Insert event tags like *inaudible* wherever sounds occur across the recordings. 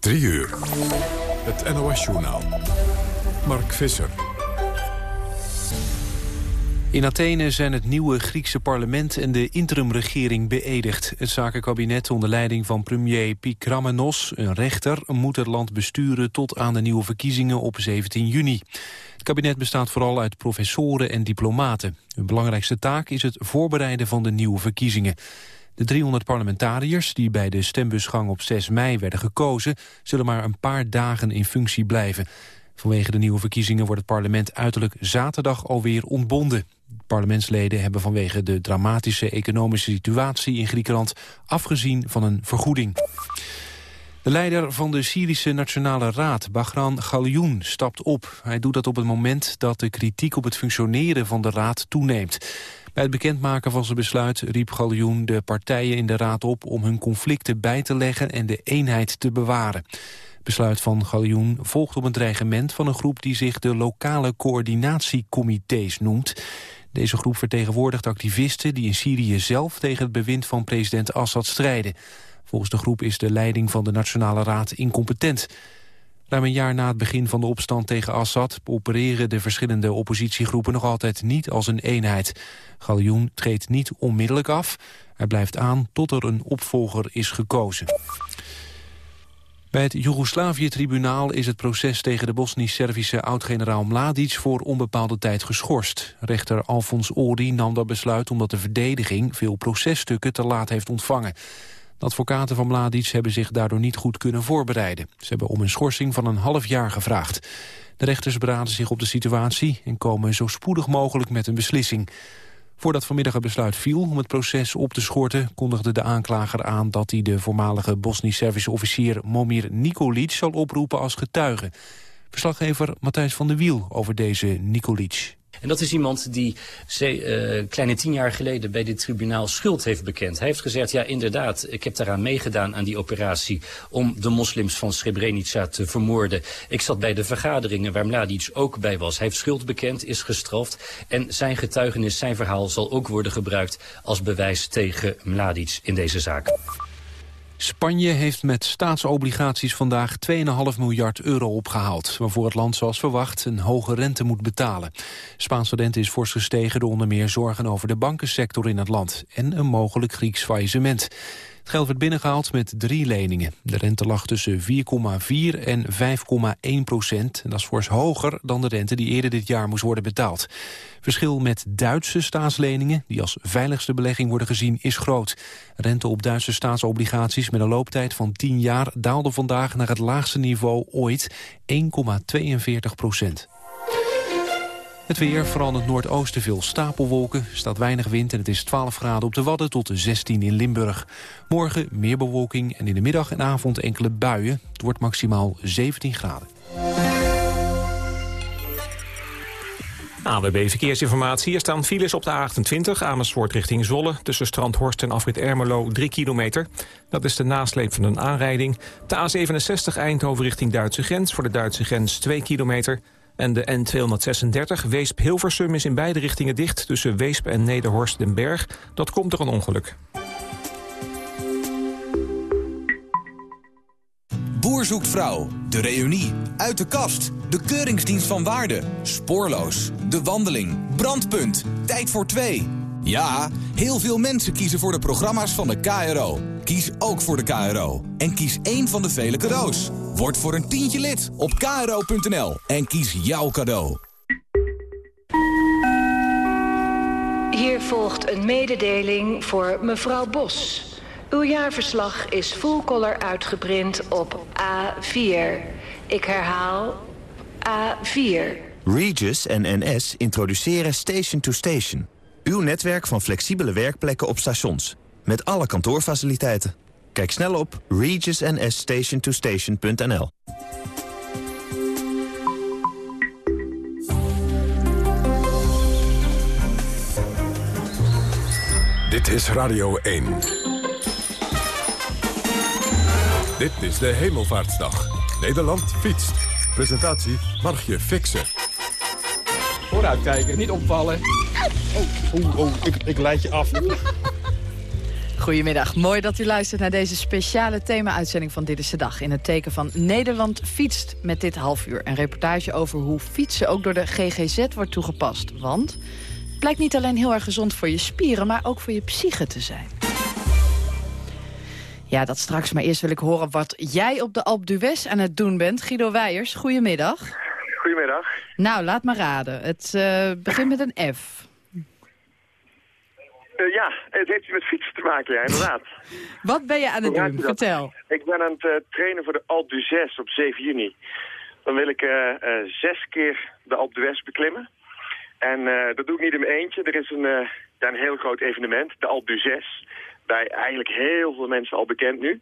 3 uur. Het NOS-journaal. Mark Visser. In Athene zijn het nieuwe Griekse parlement en de interimregering beëdigd. Het zakenkabinet onder leiding van premier Pikramenos, een rechter... moet het land besturen tot aan de nieuwe verkiezingen op 17 juni. Het kabinet bestaat vooral uit professoren en diplomaten. Hun belangrijkste taak is het voorbereiden van de nieuwe verkiezingen. De 300 parlementariërs die bij de stembusgang op 6 mei werden gekozen... zullen maar een paar dagen in functie blijven. Vanwege de nieuwe verkiezingen wordt het parlement uiterlijk zaterdag alweer ontbonden. Parlementsleden hebben vanwege de dramatische economische situatie in Griekenland afgezien van een vergoeding. De leider van de Syrische Nationale Raad, Bahran Galioen, stapt op. Hij doet dat op het moment dat de kritiek op het functioneren van de raad toeneemt. Bij het bekendmaken van zijn besluit riep Galioen de partijen in de raad op om hun conflicten bij te leggen en de eenheid te bewaren. Het besluit van Galioen volgt op een dreigement van een groep die zich de lokale coördinatiecomité's noemt. Deze groep vertegenwoordigt activisten die in Syrië zelf tegen het bewind van president Assad strijden. Volgens de groep is de leiding van de Nationale Raad incompetent. Ruim een jaar na het begin van de opstand tegen Assad... opereren de verschillende oppositiegroepen nog altijd niet als een eenheid. Galjoen treedt niet onmiddellijk af. Hij blijft aan tot er een opvolger is gekozen. Bij het Joegoslavië-tribunaal is het proces tegen de Bosnisch-Servische oud-generaal Mladic voor onbepaalde tijd geschorst. Rechter Alfons Ori nam dat besluit omdat de verdediging veel processtukken te laat heeft ontvangen. Advocaten van Mladic hebben zich daardoor niet goed kunnen voorbereiden. Ze hebben om een schorsing van een half jaar gevraagd. De rechters beraden zich op de situatie en komen zo spoedig mogelijk met een beslissing. Voordat vanmiddag het besluit viel om het proces op te schorten... kondigde de aanklager aan dat hij de voormalige Bosnisch-Servische officier... Momir Nikolic zal oproepen als getuige. Verslaggever Matthijs van der Wiel over deze Nikolic. En dat is iemand die uh, kleine tien jaar geleden bij dit tribunaal schuld heeft bekend. Hij heeft gezegd, ja inderdaad, ik heb daaraan meegedaan aan die operatie om de moslims van Srebrenica te vermoorden. Ik zat bij de vergaderingen waar Mladic ook bij was. Hij heeft schuld bekend, is gestraft en zijn getuigenis, zijn verhaal zal ook worden gebruikt als bewijs tegen Mladic in deze zaak. Spanje heeft met staatsobligaties vandaag 2,5 miljard euro opgehaald... waarvoor het land zoals verwacht een hoge rente moet betalen. Spaanse rente is fors gestegen door onder meer zorgen over de bankensector in het land... en een mogelijk Grieks faillissement. Het geld werd binnengehaald met drie leningen. De rente lag tussen 4,4 en 5,1 procent. En dat is fors hoger dan de rente die eerder dit jaar moest worden betaald. Verschil met Duitse staatsleningen, die als veiligste belegging worden gezien, is groot. Rente op Duitse staatsobligaties met een looptijd van 10 jaar daalde vandaag naar het laagste niveau ooit, 1,42 procent. Het weer, vooral in het noordoosten veel stapelwolken. Staat weinig wind en het is 12 graden op de Wadden tot 16 in Limburg. Morgen meer bewolking en in de middag en avond enkele buien. Het wordt maximaal 17 graden. AWB Verkeersinformatie. Er staan files op de A28 Amersfoort richting Zolle... tussen Strandhorst en Afrit Ermelo 3 kilometer. Dat is de nasleep van een aanrijding. De A67 Eindhoven richting Duitse grens. Voor de Duitse grens 2 kilometer. En de N236 Weesp-Hilversum is in beide richtingen dicht... tussen Weesp en Nederhorst den Berg. Dat komt door een ongeluk. Boer zoekt vrouw, de reunie, uit de kast, de keuringsdienst van waarde, spoorloos, de wandeling, brandpunt, tijd voor twee. Ja, heel veel mensen kiezen voor de programma's van de KRO. Kies ook voor de KRO. En kies één van de vele cadeaus. Word voor een tientje lid op kro.nl en kies jouw cadeau. Hier volgt een mededeling voor mevrouw Bos. Uw jaarverslag is full color uitgeprint op A4. Ik herhaal A4. Regis en NS introduceren Station to Station. Uw netwerk van flexibele werkplekken op stations. Met alle kantoorfaciliteiten. Kijk snel op regisnsstationtostation.nl Dit is Radio 1. Dit is de Hemelvaartsdag. Nederland fietst. Presentatie Margje Fixer. Vooruitkijken, niet opvallen. Oh, oh, oh ik, ik leid je af. *laughs* Goedemiddag, mooi dat u luistert naar deze speciale thema-uitzending van Dit is de Dag. In het teken van Nederland fietst met dit half uur. Een reportage over hoe fietsen ook door de GGZ wordt toegepast. Want het blijkt niet alleen heel erg gezond voor je spieren, maar ook voor je psyche te zijn. Ja, dat straks. Maar eerst wil ik horen wat jij op de Alp d'Huez aan het doen bent. Guido Weijers, goedemiddag. Goedemiddag. Nou, laat maar raden. Het uh, begint met een F. Uh, ja, het heeft met fietsen te maken, ja, inderdaad. *laughs* Wat ben je aan het doen? Vertel. Ik ben aan het uh, trainen voor de Alp d'Huez op 7 juni. Dan wil ik zes keer de Alp d'Huez beklimmen. En dat doe ik niet in mijn eentje. Er is een, ja, een heel groot evenement, de Alp d'Huez bij eigenlijk heel veel mensen al bekend nu.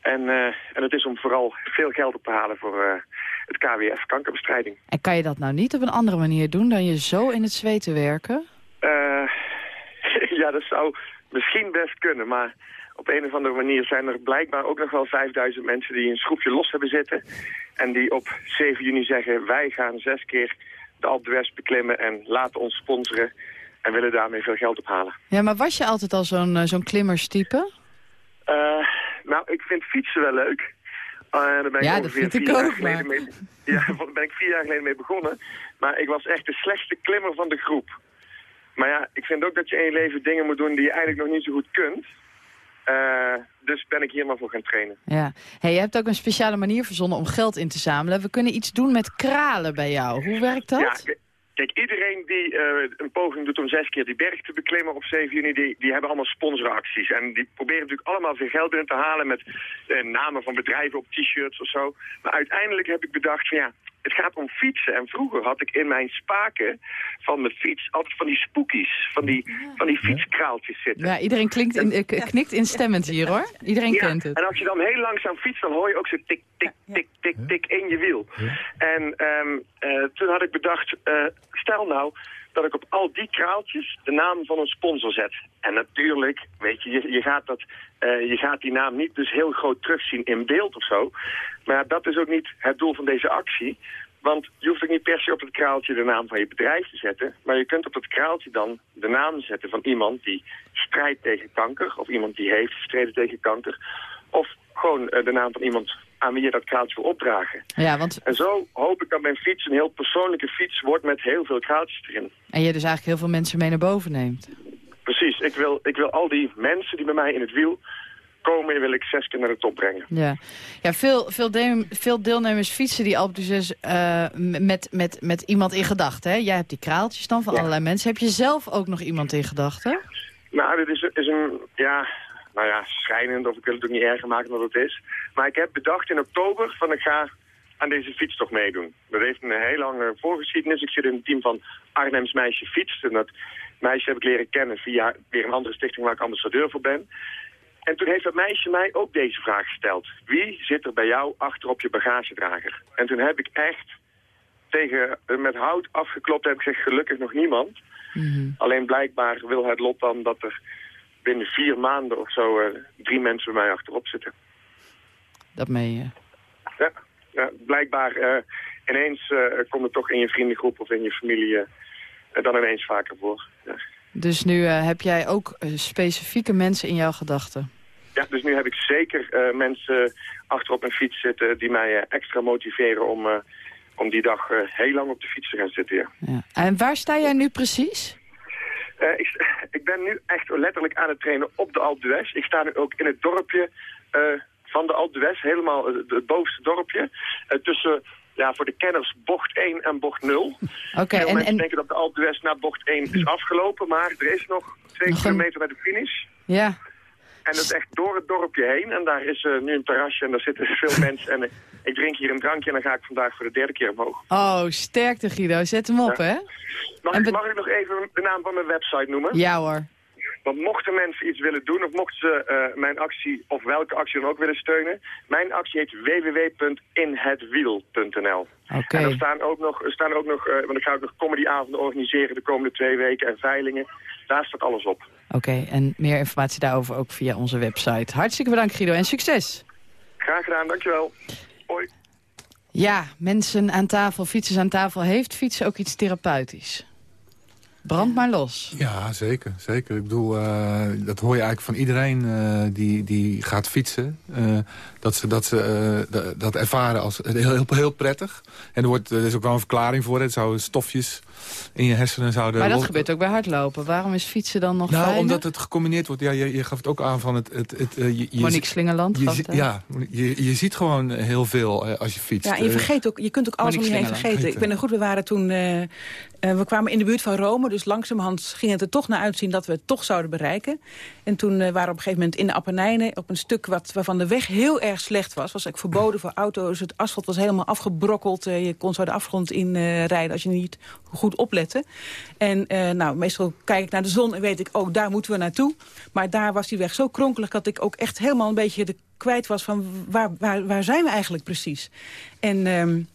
En, en het is om vooral veel geld op te halen voor het KWF, kankerbestrijding. En kan je dat nou niet op een andere manier doen dan je zo in het zweet te werken? Ja, dat zou misschien best kunnen, maar op een of andere manier zijn er blijkbaar ook nog wel 5000 mensen die een schroefje los hebben zitten. En die op 7 juni zeggen, wij gaan zes keer de d'Huez beklimmen en laten ons sponsoren en willen daarmee veel geld ophalen. Ja, maar was je altijd al zo'n uh, zo'n klimmerstype? Uh, nou, ik vind fietsen wel leuk. Uh, daar ben ik ja, dat vind ik ook, maar... Mee, ja, *laughs* daar ben ik vier jaar geleden mee begonnen. Maar ik was echt de slechtste klimmer van de groep. Maar ja, ik vind ook dat je in je leven dingen moet doen die je eigenlijk nog niet zo goed kunt. Uh, dus ben ik hier maar voor gaan trainen. Ja. Hey, je hebt ook een speciale manier verzonnen om geld in te zamelen. We kunnen iets doen met kralen bij jou. Hoe werkt dat? Ja, Kijk, iedereen die uh, een poging doet om zes keer die berg te beklimmen op 7 juni, die, die hebben allemaal sponsoracties. En die proberen natuurlijk allemaal veel geld binnen te halen met uh, namen van bedrijven op t-shirts of zo. Maar uiteindelijk heb ik bedacht van ja, het gaat om fietsen. En vroeger had ik in mijn spaken van mijn fiets altijd van die spookies, van die, van die fietskraaltjes zitten. Ja, iedereen klinkt in, uh, knikt instemmend hier hoor. Iedereen ja, kent het. En als je dan heel langzaam fietst, dan hoor je ook zo tik, tik, tik, tik, tik in je wiel. En um, uh, toen had ik bedacht, uh, stel nou dat ik op al die kraaltjes de naam van een sponsor zet. En natuurlijk, weet je, je, gaat, dat, uh, je gaat die naam niet dus heel groot terugzien in beeld of zo. Maar dat is ook niet het doel van deze actie. Want je hoeft ook niet per se op het kraaltje de naam van je bedrijf te zetten. Maar je kunt op het kraaltje dan de naam zetten van iemand die strijdt tegen kanker. Of iemand die heeft gestreden tegen kanker. Of gewoon uh, de naam van iemand aan wie je dat kraaltje wil opdragen. Ja, want... En zo hoop ik dat mijn fiets een heel persoonlijke fiets wordt met heel veel kraaltjes erin. En je dus eigenlijk heel veel mensen mee naar boven neemt. Precies. Ik wil, ik wil al die mensen die bij mij in het wiel komen, wil ik zes keer naar de top brengen. Ja, ja veel, veel, de veel deelnemers fietsen die Alpe d'Huez uh, met, met, met iemand in gedachten. Jij hebt die kraaltjes dan van ja. allerlei mensen. Heb je zelf ook nog iemand in gedachten? Nou, dit is, is een, ja, nou ja, schrijnend, of ik wil het ook niet erger maken dan het is. Maar ik heb bedacht in oktober van ik ga aan deze fietstocht meedoen. Dat heeft een heel lange voorgeschiedenis. Ik zit in het team van Arnhems Meisje Fietst. En dat meisje heb ik leren kennen via weer een andere stichting waar ik ambassadeur voor ben. En toen heeft dat meisje mij ook deze vraag gesteld. Wie zit er bij jou achter op je bagagedrager? En toen heb ik echt tegen, met hout afgeklopt en heb ik gezegd, gelukkig nog niemand. Mm -hmm. Alleen blijkbaar wil het lot dan dat er binnen vier maanden of zo uh, drie mensen bij mij achterop zitten. Dat meen je? Ja, ja blijkbaar uh, ineens uh, komt het toch in je vriendengroep of in je familie dan ineens vaker voor. Ja. Dus nu heb jij ook specifieke mensen in jouw gedachten? Ja, dus nu heb ik zeker mensen achterop mijn fiets zitten die mij extra motiveren om, om die dag heel lang op de fiets te gaan zitten. Ja. Ja. En waar sta jij nu precies? Uh, ik, *laughs* ik, ben nu echt letterlijk aan het trainen op de Alpe d'Huez. Ik sta nu ook in het dorpje uh, van de Alpe d'Huez, helemaal het, het bovenste dorpje. Uh, tussen, ja, voor de kenners, bocht 1 en bocht 0. *laughs* Oké. Okay, en mensen en... denken dat de Alpe d'Huez na bocht 1 is afgelopen, maar er is nog twee nog kilometer naar de finish. Ja. En dat is echt door het dorpje heen. En daar is nu een terrasje en daar zitten *laughs* veel mensen. En ik drink hier een drankje en dan ga ik vandaag voor de derde keer omhoog. Oh, sterkte Guido. Zet hem op, ja. hè? Mag, en ik, mag ik nog even de naam van mijn website noemen? Ja hoor. Want mochten mensen iets willen doen of mochten ze uh, mijn actie of welke actie dan ook willen steunen. Mijn actie heet www.inhetwiel.nl. Okay. En er staan ook nog, er staan ook nog uh, want ik ga ook nog comedyavonden organiseren de komende twee weken en veilingen. Daar staat alles op. Oké, okay, en meer informatie daarover ook via onze website. Hartstikke bedankt Guido en succes. Graag gedaan, dankjewel. Hoi. Ja, mensen aan tafel, fietsers aan tafel. Heeft fietsen ook iets therapeutisch? Brand maar los. Ja, zeker. zeker. Ik bedoel, uh, dat hoor je eigenlijk van iedereen uh, die, die gaat fietsen. Uh, dat ze, dat, ze dat ervaren als heel, heel, heel prettig. En er, wordt, er is ook wel een verklaring voor. Het zou stofjes in je hersenen zouden... Maar dat gebeurt ook bij hardlopen. Waarom is fietsen dan nog Nou, fijner? omdat het gecombineerd wordt. Ja, je, je gaf het ook aan van het... het, het je, je, Monique Slingerland je, gaf het, hè? Ja, je, je ziet gewoon heel veel als je fietst. Ja, en je, vergeet ook, je kunt ook alles om je heen vergeten. Ik ben er goed, we waren toen... Uh, we kwamen in de buurt van Rome, dus langzamerhand ging het er toch naar uitzien dat we het toch zouden bereiken. En toen uh, waren we op een gegeven moment in de Appenijnen op een stuk wat, waarvan de weg heel erg slecht was. was eigenlijk verboden voor auto's. Het asfalt was helemaal afgebrokkeld. Uh, je kon zo de afgrond in rijden als je niet goed oplette. En nou, meestal kijk ik naar de zon en weet ik, oh, daar moeten we naartoe. Maar daar was die weg zo kronkelig dat ik ook echt helemaal een beetje de kwijt was van waar, waar, waar zijn we eigenlijk precies. En um,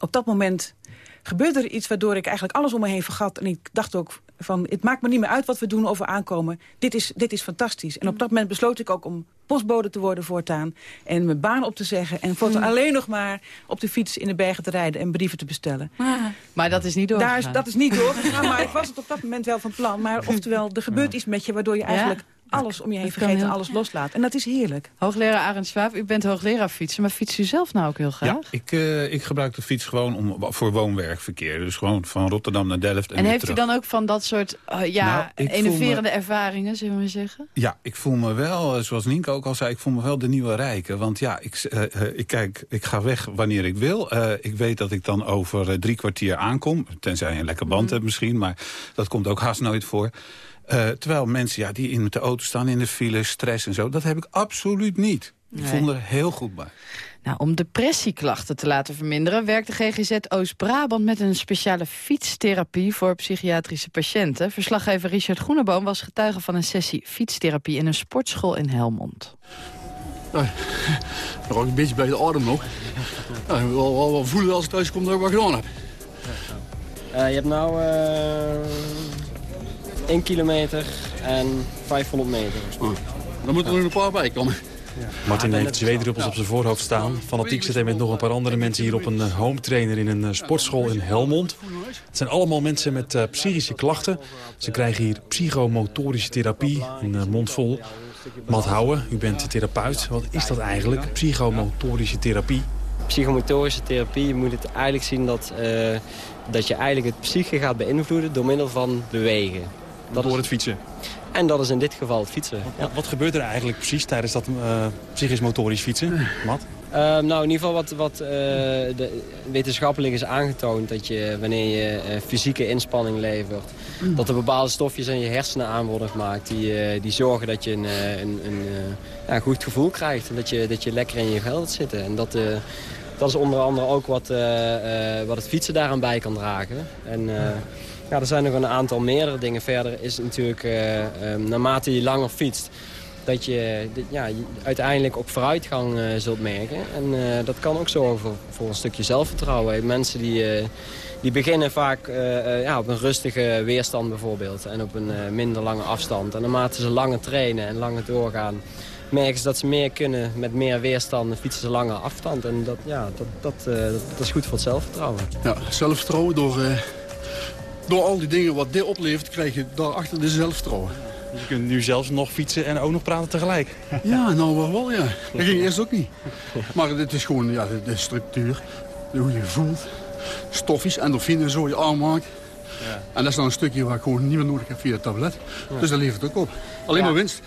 op dat moment gebeurde er iets waardoor ik eigenlijk alles om me heen vergat. En ik dacht ook van, het maakt me niet meer uit wat we doen of we aankomen. Dit is, dit is fantastisch. En op dat moment besloot ik ook om postbode te worden voortaan. En mijn baan op te zeggen. En voortaan alleen nog maar op de fiets in de bergen te rijden en brieven te bestellen. Maar, maar dat is niet doorgegaan. Daar is, dat is niet doorgegaan, maar ik was het op dat moment wel van plan. Maar *laughs* oftewel, er gebeurt iets met je waardoor je eigenlijk... Ja? Alles om je heen vergeten, heel... alles loslaat. En dat is heerlijk. Hoogleraar Arend Schwab, u bent hoogleraar fietsen, maar fietst u zelf nou ook heel graag? Ja, ik, uh, ik gebruik de fiets gewoon om, voor woonwerkverkeer. Dus gewoon van Rotterdam naar Delft en En heeft terug. u dan ook van dat soort uh, ja, nou, enerverende me... ervaringen, zullen we maar zeggen? Ja, ik voel me wel, zoals Nienke ook al zei, ik voel me wel de nieuwe rijke. Want ja, ik, uh, ik, kijk, ik ga weg wanneer ik wil. ik weet dat ik dan over drie kwartier aankom. Tenzij je een lekker band mm. hebt misschien, maar dat komt ook haast nooit voor. Uh, terwijl mensen ja, die in met de auto staan in de file, stress en zo... dat heb ik absoluut niet. Ik vond er heel goed bij. Nou, om depressieklachten te laten verminderen... werkt de GGZ Oost-Brabant met een speciale fietstherapie... voor psychiatrische patiënten. Verslaggever Richard Groeneboom was getuige van een sessie fietstherapie... in een sportschool in Helmond. Nou, dan raak ik een beetje bij de adem nog. Nou, wel, wel, wel voelen als ik thuis kom dat ik wat gedaan heb. Uh, je hebt nou... Uh... 1 kilometer en 500 meter. Oh, dan moeten er nog een paar bij komen. Ja. Martin heeft zweetdruppels op zijn voorhoofd staan. Fanatiek zit hij met nog een paar andere mensen hier op een uh, home trainer in een uh, sportschool in Helmond. Het zijn allemaal mensen met uh, psychische klachten. Ze krijgen hier psychomotorische therapie, een mond vol. Matt Houwen, u bent therapeut. Wat is dat eigenlijk, psychomotorische therapie? Psychomotorische therapie, je moet het eigenlijk zien dat, dat je eigenlijk het psyche gaat beïnvloeden door middel van bewegen. Dat door het fietsen? En dat is in dit geval het fietsen. Wat, ja. wat gebeurt er eigenlijk precies tijdens dat uh, psychisch-motorisch fietsen, Matt? Uh, nou, in ieder geval wat, wat uh, de wetenschappelijk is aangetoond... dat je wanneer je fysieke inspanning levert... Mm. dat er bepaalde stofjes in je hersenen aan worden gemaakt... die, die zorgen dat je een, een, een ja, goed gevoel krijgt. En dat je, dat je lekker in je vel zitten. En dat, dat is onder andere ook wat, wat het fietsen daaraan bij kan dragen. En, ja, er zijn nog een aantal meerdere dingen. Verder is natuurlijk, uh, um, naarmate je langer fietst... dat je ja, uiteindelijk ook vooruitgang uh, zult merken. En uh, dat kan ook zorgen voor, voor een stukje zelfvertrouwen. Mensen die, die beginnen vaak ja, op een rustige weerstand bijvoorbeeld. En op een minder lange afstand. En naarmate ze langer trainen en langer doorgaan... merken ze dat ze meer kunnen met meer weerstand en fietsen ze langer afstand. En dat, ja, dat, dat, dat is goed voor het zelfvertrouwen. Ja, zelfvertrouwen door door al die dingen wat dit oplevert, krijg je daarachter de zelfvertrouwen. Je kunt nu zelfs nog fietsen en ook nog praten tegelijk. Ja, nou wel, ja. Dat ging eerst ook niet. Maar dit is gewoon ja, de, de structuur, hoe je voelt, stofjes, endorfine, zo je aanmaakt. Ja. En dat is dan een stukje waar ik gewoon niet meer nodig heb via het tablet. Ja. Dus dat levert ook op. Alleen ja. maar winst.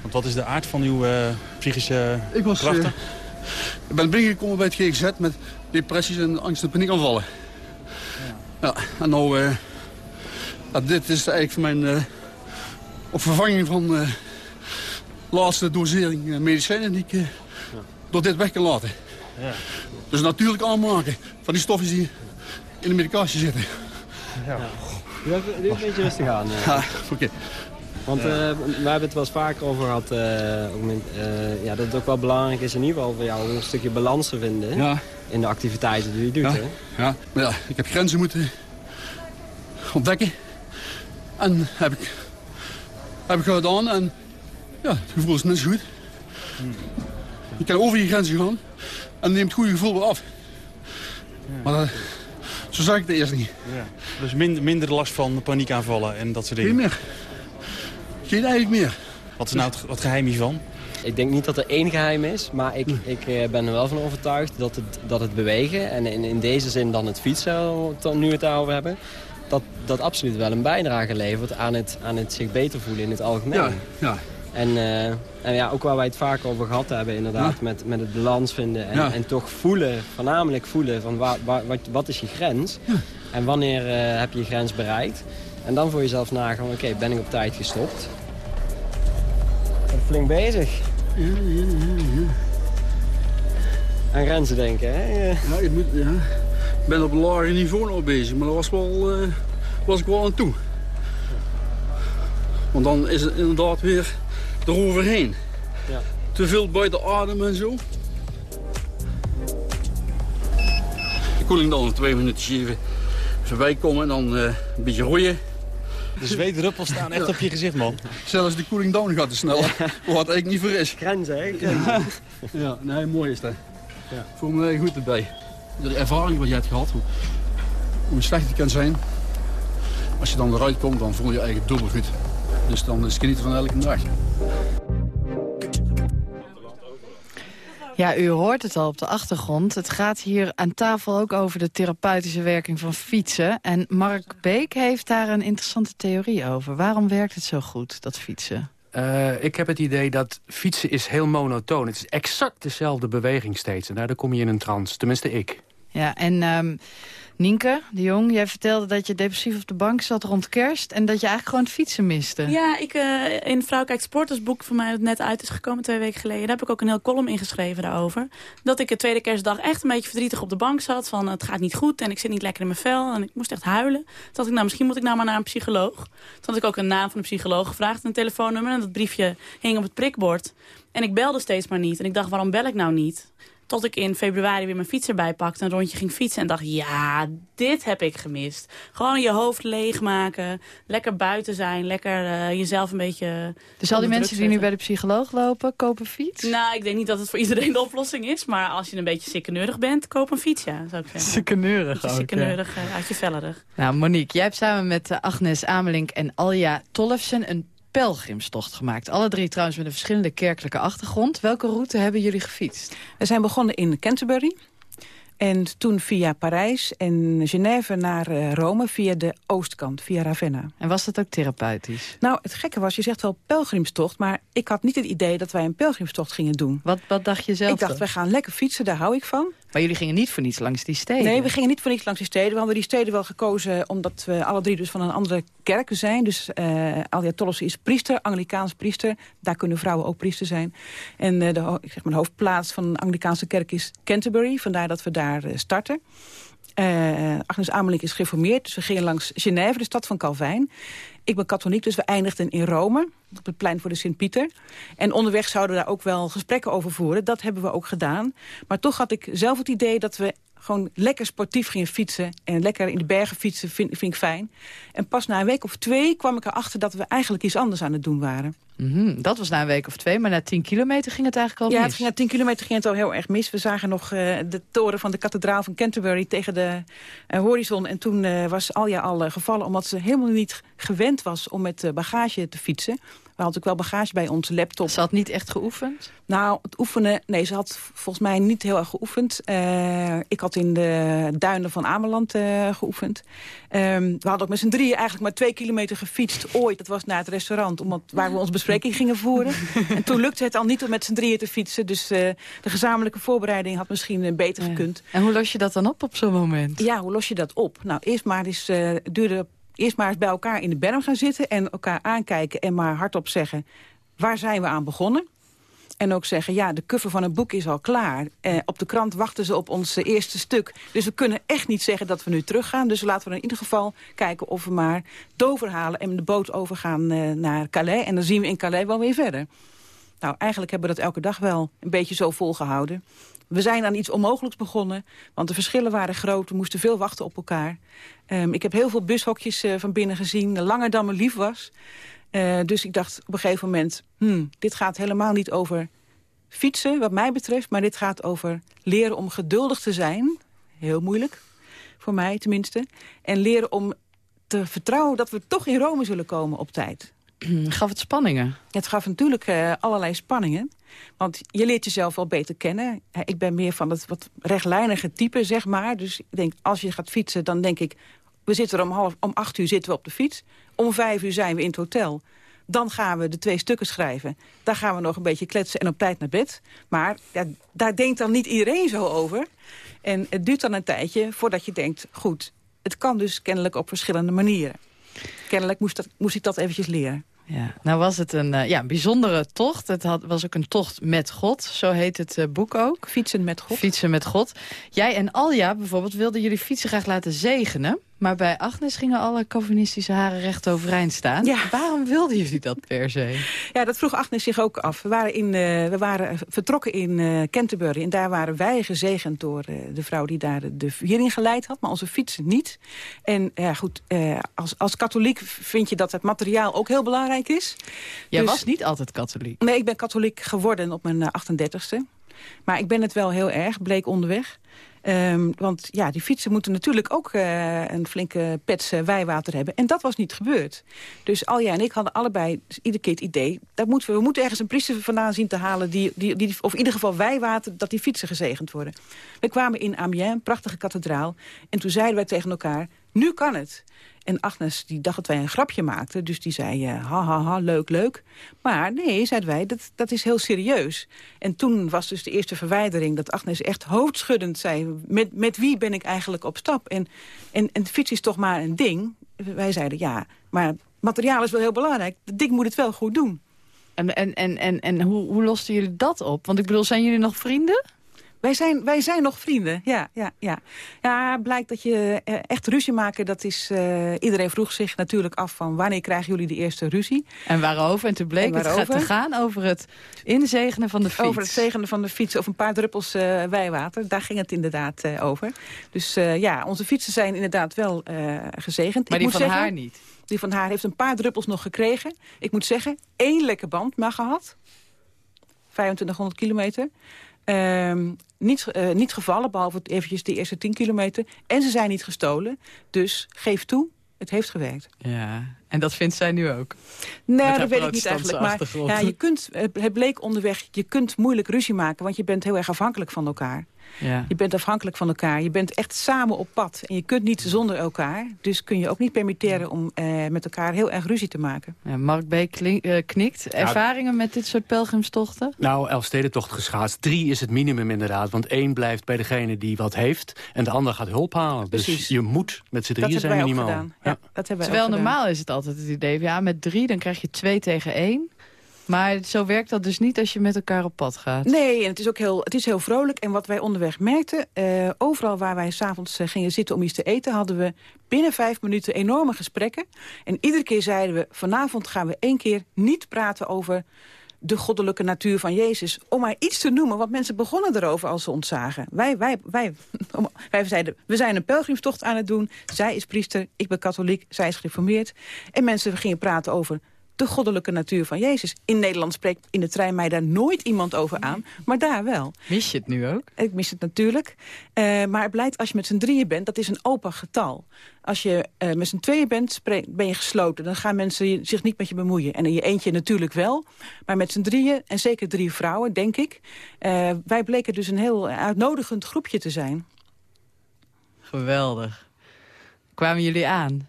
Want wat is de aard van uw uh, psychische ik was, krachten? Uh, ik ben binnengekomen bij het GGZ met depressies en angst- en paniekaanvallen. Ja. ja, en nou... Uh, ja, dit is eigenlijk voor mijn uh, op vervanging van uh, laatste dosering uh, medicijnen die ik ja. door dit weg kan laten. Ja. Dus natuurlijk aanmaken van die stofjes die in de medicatie zitten. Ja. Doe even een beetje rustig aan. Ja, oké. Okay. Want we hebben het wel eens vaker over gehad, ja, dat het ook wel belangrijk is in ieder geval voor jou om een stukje balans te vinden ja. in de activiteiten die je doet. Ja, hè? ja. maar ja, ik heb grenzen moeten ontdekken. En heb ik, heb ik gedaan en ja, het gevoel is net zo goed. Je kan over je grenzen gaan en neemt het goede gevoel weer af. Maar dat, Zo zag ik het eerst niet. Ja. Dus minder, minder last van paniekaanvallen en dat soort dingen? Geen meer. Geen eigenlijk meer. Wat is nou het, wat geheim hiervan? Ik denk niet dat er één geheim is, maar ik, ik eh, ben er wel van overtuigd dat het, dat het bewegen... en in, in deze zin dan het fietsen, nu we het daarover hebben... dat dat absoluut wel een bijdrage levert aan het, aan het zich beter voelen in het algemeen. Ja, ja. En, uh, en ja, ook waar wij het vaak over gehad hebben inderdaad, met, met het balans vinden... En, en toch voelen, voornamelijk voelen van waar, waar, wat, wat is je grens... en wanneer uh, heb je je grens bereikt... En dan voor jezelf nagaan, oké, ben ik op tijd gestopt? flink bezig. Ja, ja, ja, ja. Aan grenzen denken, hè? Ja, ik, moet, ja. Ik ben op een lager niveau nog bezig, maar daar was, wel, uh, was ik wel aan toe. Want dan is het inderdaad weer eroverheen. Ja. Te veel buiten adem en zo. De koeling dan twee minuten even voorbij komen en dan uh, een beetje roeien. De zweetdruppels staan echt op je gezicht, man. Zelfs de cooling down gaat te snel. Wat ik niet voor is. Grenzen, hè? Ja. ja, nee, mooi is dat. Ja. Voel me goed erbij. De ervaring wat je hebt gehad, hoe, hoe slecht het kan zijn. Als je dan eruit komt, dan voel je je eigenlijk dubbel goed. Dus dan is het genieten van elke dag. Ja, u hoort het al op de achtergrond. Het gaat hier aan tafel ook over de therapeutische werking van fietsen. En Mark Beek heeft daar een interessante theorie over. Waarom werkt het zo goed, dat fietsen? Uh, ik heb het idee dat fietsen is heel monotoon. Het is exact dezelfde beweging steeds. En daardoor kom je in een trance. Tenminste, ik. Ja, en um, Nienke de Jong, jij vertelde dat je depressief op de bank zat rond kerst... en dat je eigenlijk gewoon fietsen miste. Ja, ik, uh, in Vrouw Kijkt Sport, boek van mij dat net uit is gekomen twee weken geleden... daar heb ik ook een heel column ingeschreven daarover. Dat ik de tweede kerstdag echt een beetje verdrietig op de bank zat... van het gaat niet goed en ik zit niet lekker in mijn vel en ik moest echt huilen. Toen dacht ik, nou misschien moet ik nou maar naar een psycholoog. Toen had ik ook een naam van een psycholoog gevraagd, een telefoonnummer... en dat briefje hing op het prikbord. En ik belde steeds maar niet. En ik dacht, waarom bel ik nou niet? Tot ik in februari weer mijn fiets erbij pakte, een rondje ging fietsen en dacht, ja, dit heb ik gemist. Gewoon je hoofd leegmaken, lekker buiten zijn, lekker uh, jezelf een beetje... Dus al die mensen die nu bij de psycholoog lopen, kopen fiets? Nou, ik denk niet dat het voor iedereen de oplossing is, maar als je een beetje sikkeneurig bent, koop een fiets, ja, zou ik zeggen. Sikkeneurig ook, Sikkeneurig, uh, uit je vellerig. Nou, Monique, jij hebt samen met uh, Agnes Amelink en Alja Tollefsen een pelgrimstocht gemaakt. Alle drie trouwens met een verschillende kerkelijke achtergrond. Welke route hebben jullie gefietst? We zijn begonnen in Canterbury. En toen via Parijs en Genève naar uh, Rome via de oostkant, via Ravenna. En was dat ook therapeutisch? Nou, het gekke was, je zegt wel pelgrimstocht... maar ik had niet het idee dat wij een pelgrimstocht gingen doen. Wat, wat dacht je zelf Ik dacht, we gaan lekker fietsen, daar hou ik van. Maar jullie gingen niet voor niets langs die steden? Nee, we gingen niet voor niets langs die steden. We hadden die steden wel gekozen omdat we alle drie dus van een andere kerken zijn. Dus uh, Alia Tollos is priester, Anglikaans priester. Daar kunnen vrouwen ook priester zijn. En uh, de, zeg maar, de hoofdplaats van de Anglikaanse kerk is Canterbury. Vandaar dat we daar uh, starten. Uh, Agnes Amelink is geformeerd, dus we gingen langs Genève, de stad van Calvijn. Ik ben katholiek, dus we eindigden in Rome, op het plein voor de Sint-Pieter. En onderweg zouden we daar ook wel gesprekken over voeren. Dat hebben we ook gedaan. Maar toch had ik zelf het idee dat we gewoon lekker sportief gingen fietsen. En lekker in de bergen fietsen vind ik fijn. En pas na een week of twee kwam ik erachter dat we eigenlijk iets anders aan het doen waren. Mm -hmm. Dat was na een week of twee, maar na tien kilometer ging het eigenlijk al ja, mis. Ja, na tien kilometer ging het al heel erg mis. We zagen nog uh, de toren van de kathedraal van Canterbury tegen de uh, horizon. En toen uh, was Alja al gevallen omdat ze helemaal niet gewend was om met bagage te fietsen. We hadden ook wel bagage bij onze laptop. Ze had niet echt geoefend? Nou, het oefenen... Nee, ze had volgens mij niet heel erg geoefend. Uh, ik had in de duinen van Ameland uh, geoefend. Um, we hadden ook met z'n drieën eigenlijk maar twee kilometer gefietst. Ooit, dat was naar het restaurant, omdat, waar we onze bespreking gingen voeren. *laughs* en toen lukte het al niet om met z'n drieën te fietsen. Dus uh, de gezamenlijke voorbereiding had misschien beter ja. gekund. En hoe los je dat dan op op zo'n moment? Ja, hoe los je dat op? Nou, eerst maar eens duurde eerst maar eens bij elkaar in de berm gaan zitten... en elkaar aankijken en maar hardop zeggen... waar zijn we aan begonnen? En ook zeggen, ja, de cover van een boek is al klaar. Eh, op de krant wachten ze op ons uh, eerste stuk. Dus we kunnen echt niet zeggen dat we nu teruggaan. Dus laten we in ieder geval kijken of we maar Dover halen... en de boot overgaan uh, naar Calais. En dan zien we in Calais wel weer verder. Nou, eigenlijk hebben we dat elke dag wel een beetje zo volgehouden. We zijn aan iets onmogelijks begonnen, want de verschillen waren groot. We moesten veel wachten op elkaar. Um, ik heb heel veel bushokjes uh, van binnen gezien, langer dan me lief was. Uh, dus ik dacht op een gegeven moment, hmm, dit gaat helemaal niet over fietsen, wat mij betreft. Maar dit gaat over leren om geduldig te zijn. Heel moeilijk. voor mij tenminste. En leren om te vertrouwen dat we toch in Rome zullen komen op tijd. *clears throat* Gaf het spanningen? Het gaf natuurlijk uh, allerlei spanningen. Want je leert jezelf wel beter kennen. Ik ben meer van het wat rechtlijnige type, zeg maar. Dus ik denk, als je gaat fietsen, dan denk ik... we zitten er om, half, om acht uur zitten we op de fiets. Om vijf uur zijn we in het hotel. Dan gaan we de twee stukken schrijven. Daar gaan we nog een beetje kletsen en op tijd naar bed. Maar daar denkt dan niet iedereen zo over. En het duurt dan een tijdje voordat je denkt... goed, het kan dus kennelijk op verschillende manieren. Kennelijk moest, dat, moest ik dat eventjes leren. Ja, nou was het een, uh, ja, bijzondere tocht. Het had, was ook een tocht met God, zo heet het uh, boek ook. Fietsen met God. Fietsen met God. Jij en Alja bijvoorbeeld wilden jullie fietsen graag laten zegenen. Maar bij Agnes gingen alle Calvinistische haren recht overeind staan. Ja. Waarom wilden jullie dat per se? Ja, dat vroeg Agnes zich ook af. We waren, in, uh, we waren vertrokken in uh, Canterbury. En daar waren wij gezegend door uh, de vrouw die daar de, de viering geleid had. Maar onze fietsen niet. En ja, goed, als, als katholiek vind je dat het materiaal ook heel belangrijk is. Jij dus, was niet altijd katholiek? Nee, ik ben katholiek geworden op mijn 38ste. Maar ik ben het wel heel erg, bleek onderweg. Um, want ja, die fietsen moeten natuurlijk ook uh, een flinke pets uh, wijwater hebben. En dat was niet gebeurd. Dus Alja en ik hadden allebei iedere keer het idee... Dat moeten we, we moeten ergens een priester vandaan zien te halen... Die, die, die, of in ieder geval wijwater, dat die fietsen gezegend worden. We kwamen in Amiens, een prachtige kathedraal. En toen zeiden wij tegen elkaar, nu kan het. En Agnes die dacht dat wij een grapje maakten. Dus die zei, uh, ha, ha, ha, leuk, leuk. Maar nee, zeiden wij, dat, dat is heel serieus. En toen was dus de eerste verwijdering... dat Agnes echt hoofdschuddend zei... met, met wie ben ik eigenlijk op stap? En, en, en fiets is toch maar een ding? Wij zeiden, ja, maar materiaal is wel heel belangrijk. Dat ding moet het wel goed doen. En, en, en, en, en hoe, hoe losten jullie dat op? Want ik bedoel, zijn jullie nog vrienden? Wij zijn, wij zijn nog vrienden, ja, ja, ja. Ja, blijkt dat je eh, echt ruzie maken, dat is... Uh, iedereen vroeg zich natuurlijk af van wanneer krijgen jullie de eerste ruzie? En waarover? En toen bleek en het te gaan over het inzegenen van de fiets. Over het zegenen van de fiets of een paar druppels uh, wijwater. Daar ging het inderdaad uh, over. Dus ja, onze fietsen zijn inderdaad wel gezegend. Maar Ik die van zeggen, haar niet? Die van haar heeft een paar druppels nog gekregen. Ik moet zeggen, één lekke band maar gehad. 2500 kilometer. Um, niet, uh, niet gevallen, behalve eventjes de eerste 10 kilometer. En ze zijn niet gestolen. Dus geef toe, het heeft gewerkt. Ja, en dat vindt zij nu ook? Nee, dat weet ik niet eigenlijk. Maar ja, je kunt, het bleek onderweg, je kunt moeilijk ruzie maken... want je bent heel erg afhankelijk van elkaar. Ja. Je bent afhankelijk van elkaar. Je bent echt samen op pad. En je kunt niet zonder elkaar. Dus kun je ook niet permitteren om eh, met elkaar heel erg ruzie te maken. Ja, Mark B. Klink, uh, knikt. Ervaringen met dit soort pelgrimstochten? Nou, Elfstedentocht geschaatst. Drie is het minimum inderdaad. Want één blijft bij degene die wat heeft. En de ander gaat hulp halen. Dus Precies. Dus je moet met z'n drieën zijn minimaal. Ja, ja. Dat hebben Terwijl normaal is het altijd het idee. Ja, met drie dan krijg je twee tegen één. Maar zo werkt dat dus niet als je met elkaar op pad gaat? Nee, en het is ook heel, het is heel vrolijk. En wat wij onderweg merkten, uh, overal waar wij s'avonds uh, gingen zitten om iets te eten... hadden we binnen vijf minuten enorme gesprekken. En iedere keer zeiden we, vanavond gaan we één keer niet praten over de goddelijke natuur van Jezus. Om maar iets te noemen, want mensen begonnen erover als ze ontzagen. Wij, wij, wij, *laughs* wij zeiden, we zijn een pelgrimstocht aan het doen. Zij is priester, ik ben katholiek, zij is gereformeerd. En mensen gingen praten over de goddelijke natuur van Jezus. In Nederland spreekt in de trein mij daar nooit iemand over aan, maar daar wel. Mis je het nu ook? Ik mis het natuurlijk. Uh, maar het blijkt als je met z'n drieën bent, dat is een open getal. Als je uh, met z'n tweeën bent, ben je gesloten. Dan gaan mensen zich niet met je bemoeien. En in je eentje natuurlijk wel. Maar met z'n drieën, en zeker drie vrouwen, denk ik... Uh, wij bleken dus een heel uitnodigend groepje te zijn. Geweldig. Kwamen jullie aan?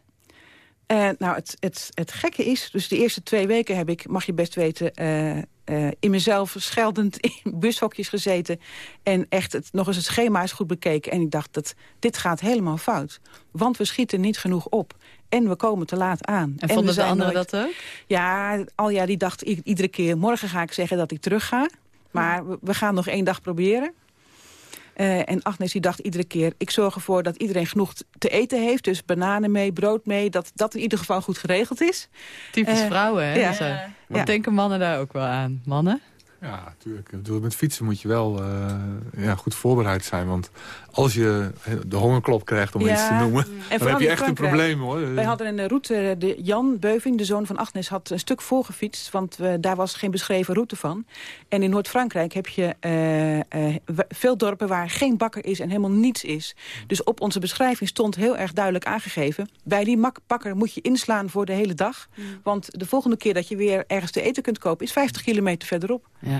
Uh, nou, het, het, het gekke is, dus de eerste twee weken heb ik, mag je best weten... Uh, uh, in mezelf scheldend *laughs* in bushokjes gezeten. En echt het, nog eens het schema is goed bekeken. En ik dacht, dat dit gaat helemaal fout. Want we schieten niet genoeg op. En we komen te laat aan. En, en vonden de anderen dat ook? Ja, Alja die dacht iedere keer... morgen ga ik zeggen dat ik terug ga. Maar we, we gaan nog één dag proberen. Uh, en Agnes die dacht iedere keer, ik zorg ervoor dat iedereen genoeg te eten heeft. Dus bananen mee, brood mee, dat dat in ieder geval goed geregeld is. Typisch uh, vrouwen, hè? Ja. Wat denken mannen daar ook wel aan? Mannen? Ja, natuurlijk. Met fietsen moet je wel uh, ja, goed voorbereid zijn. Want als je de hongerklop krijgt, om iets te noemen... dan heb je echt een probleem, hoor. Wij hadden een route, de Jan Beuving, de zoon van Agnes... had een stuk voorgefietst, want uh, daar was geen beschreven route van. En in Noord-Frankrijk heb je uh, veel dorpen waar geen bakker is... en helemaal niets is. Dus op onze beschrijving stond heel erg duidelijk aangegeven... bij die bakker moet je inslaan voor de hele dag. Mm. Want de volgende keer dat je weer ergens te eten kunt kopen... is 50 kilometer verderop. Ja.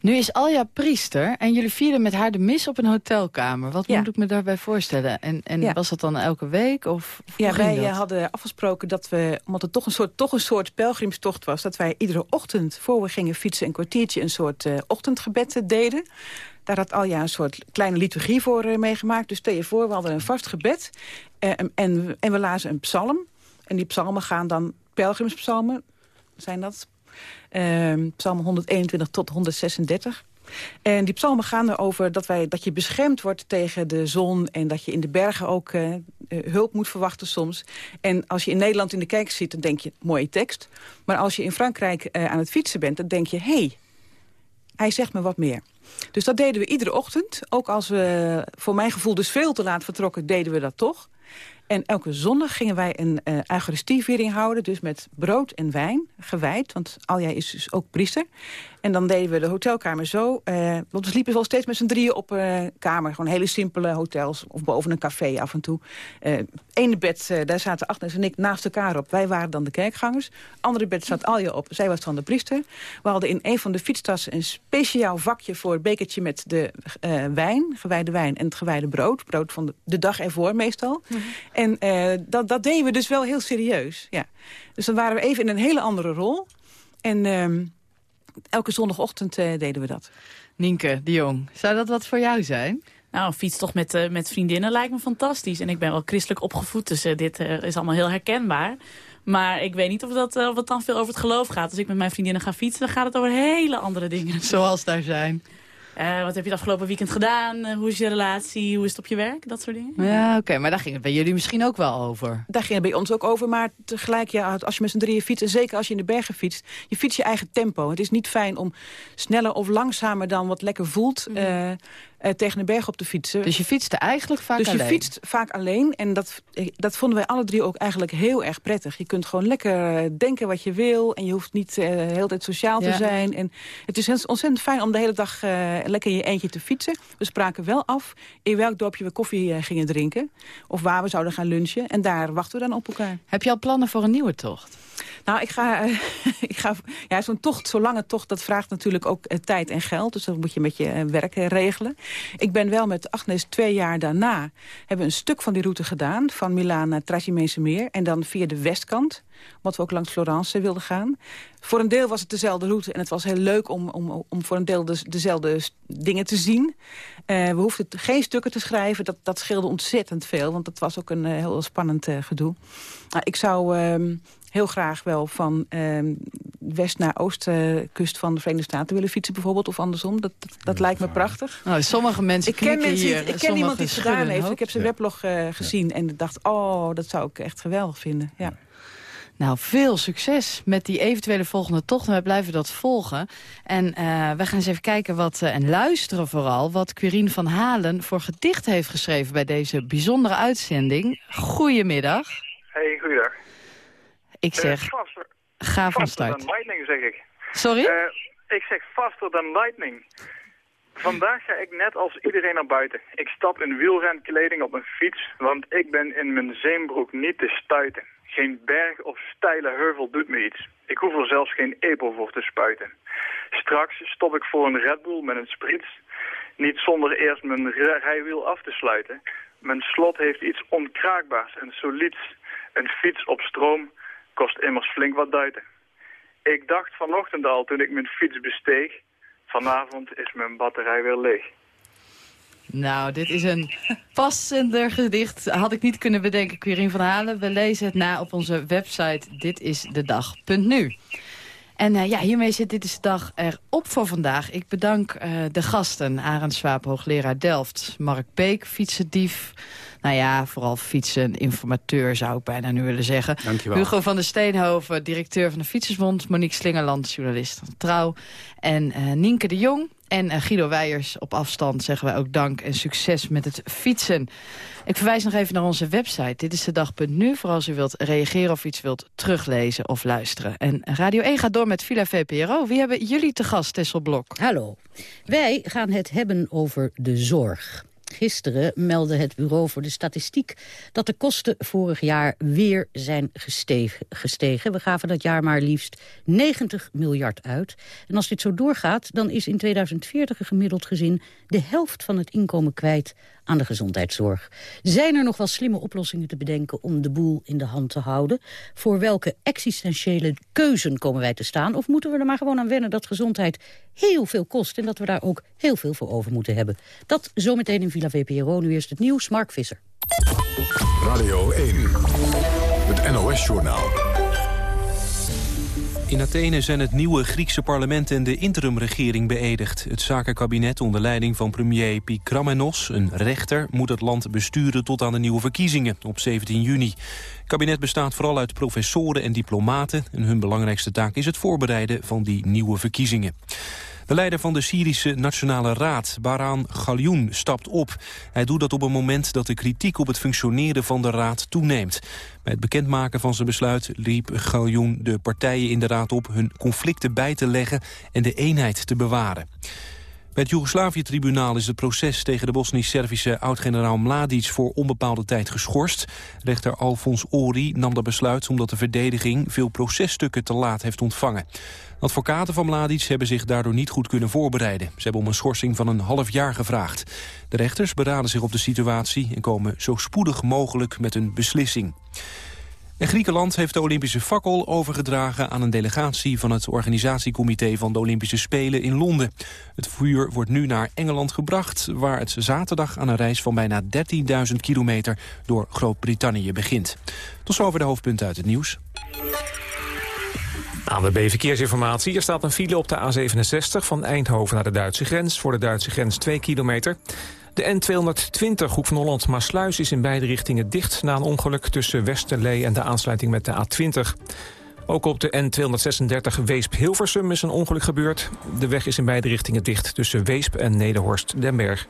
Nu is Alja priester en jullie vierden met haar de mis op een hotelkamer. Wat moet ik me daarbij voorstellen? En, en was dat dan elke week? Of, ja, wij eh, hadden afgesproken dat we, omdat het toch een, soort, toch een soort pelgrimstocht was... dat wij iedere ochtend, voor we gingen fietsen een kwartiertje... een soort uh, ochtendgebed deden. Daar had Alja een soort kleine liturgie voor uh, meegemaakt. Dus stel je voor, we hadden een vast gebed en, en, en we lazen een psalm. En die psalmen gaan dan pelgrimspsalmen, zijn dat psalm 121 tot 136. En die psalmen gaan erover dat, wij, dat je beschermd wordt tegen de zon... en dat je in de bergen ook uh, hulp moet verwachten soms. En als je in Nederland in de kerk zit, dan denk je, mooie tekst. Maar als je in Frankrijk uh, aan het fietsen bent, dan denk je... hé, hey, hij zegt me wat meer. Dus dat deden we iedere ochtend. Ook als we, voor mijn gevoel dus veel te laat vertrokken, deden we dat toch. En elke zondag gingen wij een uh, houden. Dus met brood en wijn, gewijd. Want Alja is dus ook priester. En dan deden we de hotelkamer zo. Uh, want we sliepen wel steeds met z'n drieën op een uh, kamer. Gewoon hele simpele hotels. Of boven een café af en toe. Ene bed, daar zaten Agnes en ik naast elkaar op. Wij waren dan de kerkgangers. Andere bed zat Alja op. Zij was dan de priester. We hadden in een van de fietstassen een speciaal vakje voor het bekertje met de wijn. Gewijde wijn en het gewijde brood. Brood van de, de dag ervoor meestal. Mhm. En dat, dat deden we dus wel heel serieus. Ja. Dus dan waren we even in een hele andere rol. En uh, elke zondagochtend uh, deden we dat. Nienke de Jong, zou dat wat voor jou zijn? Nou, een fietstocht met, uh, met vriendinnen lijkt me fantastisch. En ik ben wel christelijk opgevoed, dus dit is allemaal heel herkenbaar. Maar ik weet niet of, dat, of het dan veel over het geloof gaat. Als ik met mijn vriendinnen ga fietsen, dan gaat het over hele andere dingen. Zoals daar zijn. Uh, wat heb je het afgelopen weekend gedaan? Uh, hoe is je relatie? Hoe is het op je werk? Dat soort dingen. Ja, oké. maar daar ging het bij jullie misschien ook wel over. Daar ging het bij ons ook over. Maar tegelijk, ja, als je met z'n drieën fietst... en zeker als je in de bergen fietst... je fietst je eigen tempo. Het is niet fijn om sneller of langzamer dan wat lekker voelt... Mm -hmm uh, tegen een berg op te fietsen. Dus je fietste eigenlijk vaak alleen? Dus je fietst vaak alleen. En dat, eh, dat vonden wij alle drie ook eigenlijk heel erg prettig. Je kunt gewoon lekker eh, denken wat je wil. En je hoeft niet uh, de hele tijd sociaal te zijn. En het is ontzettend fijn om de hele dag uh, lekker in je eentje te fietsen. We spraken wel af in welk dorpje we koffie gingen drinken. Of waar we zouden gaan lunchen. En daar wachten we dan op elkaar. Heb je al plannen voor een nieuwe tocht? Nou, ik ga, uh, *laughs* ik ga ja, zo'n tocht, zo'n lange tocht, dat vraagt natuurlijk ook uh, tijd en geld. Dus dat moet je met je uh, werk regelen. Ik ben wel met Agnes twee jaar daarna, hebben een stuk van die route gedaan. Van Milaan naar Trasimeense Meer. En dan via de westkant, wat we ook langs Florence wilden gaan. Voor een deel was het dezelfde route. En het was heel leuk om, om, om voor een deel de, dezelfde dingen te zien. we hoefden geen stukken te schrijven. Dat, dat scheelde ontzettend veel. Want dat was ook een heel spannend gedoe. Nou, ik zou ehm, heel graag wel van uh, west naar oostkust van de Verenigde Staten willen fietsen bijvoorbeeld. Of andersom. Dat, dat, dat lijkt me prachtig. Nou, sommige mensen ik ken mensen, hier. Ik ken iemand die het gedaan heeft. Ik heb zijn weblog uh, gezien ja. en dacht, oh, dat zou ik echt geweldig vinden. Ja. Nou, veel succes met die eventuele volgende tocht. En wij blijven dat volgen. En uh, we gaan eens even kijken wat, uh, en luisteren vooral... wat Quirine van Halen voor gedicht heeft geschreven... bij deze bijzondere uitzending. Goedemiddag. Ik zeg, uh, vaster, ga van start. dan lightning, zeg ik. Sorry? Uh, ik zeg vaster dan lightning. Vandaag ga ik net als iedereen naar buiten. Ik stap in wielrenkleding op een fiets, want ik ben in mijn zeembroek niet te stuiten. Geen berg of steile heuvel doet me iets. Ik hoef er zelfs geen epel voor te spuiten. Straks stop ik voor een Red Bull met een sprits. Niet zonder eerst mijn rijwiel af te sluiten. Mijn slot heeft iets onkraakbaars en solieds. Een fiets op stroom kost immers flink wat duiten. Ik dacht vanochtend al toen ik mijn fiets besteeg... vanavond is mijn batterij weer leeg. Nou, dit is een passender gedicht. Had ik niet kunnen bedenken, Quirin van Halen. We lezen het na op onze website ditisdedag.nu. En uh, ja, hiermee zit Dit is de Dag erop voor vandaag. Ik bedank uh, de gasten. Arend Swaap, hoogleraar Delft. Mark Beek, fietsendief. Nou ja, vooral fietsen, informateur zou ik bijna nu willen zeggen. Dankjewel. Hugo van der Steenhoven, directeur van de Fietsersbond. Monique Slingerland, journalist van Trouw. En uh, Nienke de Jong, en uh, Guido Weijers op afstand zeggen wij ook dank en succes met het fietsen. Ik verwijs nog even naar onze website. Dit is de dag.nu voor als u wilt reageren of iets wilt teruglezen of luisteren. En Radio 1 gaat door met Villa VPRO. Wie hebben jullie te gast, Tessel Blok? Hallo. Wij gaan het hebben over de zorg. Gisteren meldde het Bureau voor de Statistiek dat de kosten vorig jaar weer zijn gestegen. We gaven dat jaar maar liefst 90 miljard uit. En als dit zo doorgaat, dan is in 2040 gemiddeld gezien de helft van het inkomen kwijt aan de gezondheidszorg. Zijn er nog wel slimme oplossingen te bedenken om de boel in de hand te houden? Voor welke existentiële keuzen komen wij te staan? Of moeten we er maar gewoon aan wennen dat gezondheid heel veel kost... en dat we daar ook heel veel voor over moeten hebben? Dat zometeen in Villa VPRO. Nu eerst het nieuws, Mark Visser. Radio 1, het NOS-journaal. In Athene zijn het nieuwe Griekse parlement en de interimregering beëdigd. Het zakenkabinet onder leiding van premier Pikramenos, een rechter... moet het land besturen tot aan de nieuwe verkiezingen op 17 juni. Het kabinet bestaat vooral uit professoren en diplomaten... en hun belangrijkste taak is het voorbereiden van die nieuwe verkiezingen. De leider van de Syrische Nationale Raad, Baran Galioen, stapt op. Hij doet dat op een moment dat de kritiek op het functioneren van de raad toeneemt. Bij het bekendmaken van zijn besluit riep Galioen de partijen in de raad op... hun conflicten bij te leggen en de eenheid te bewaren. Bij het Joegoslavië-tribunaal is het proces tegen de Bosnisch-Servische oud-generaal Mladic voor onbepaalde tijd geschorst. Rechter Alfons Ori nam dat besluit omdat de verdediging veel processtukken te laat heeft ontvangen. Advocaten van Mladic hebben zich daardoor niet goed kunnen voorbereiden. Ze hebben om een schorsing van een half jaar gevraagd. De rechters beraden zich op de situatie en komen zo spoedig mogelijk met een beslissing. En Griekenland heeft de Olympische fakkel overgedragen aan een delegatie van het organisatiecomité van de Olympische Spelen in Londen. Het vuur wordt nu naar Engeland gebracht, waar het zaterdag aan een reis van bijna 13.000 kilometer door Groot-Brittannië begint. Tot zover de hoofdpunten uit het nieuws. Aan de B-verkeersinformatie. Er staat een file op de A67 van Eindhoven naar de Duitse grens. Voor de Duitse grens 2 kilometer. De N220 Hoek van Holland-Maasluis is in beide richtingen dicht... na een ongeluk tussen Westerlee en de aansluiting met de A20. Ook op de N236 Weesp-Hilversum is een ongeluk gebeurd. De weg is in beide richtingen dicht tussen Weesp en Nederhorst-Denberg.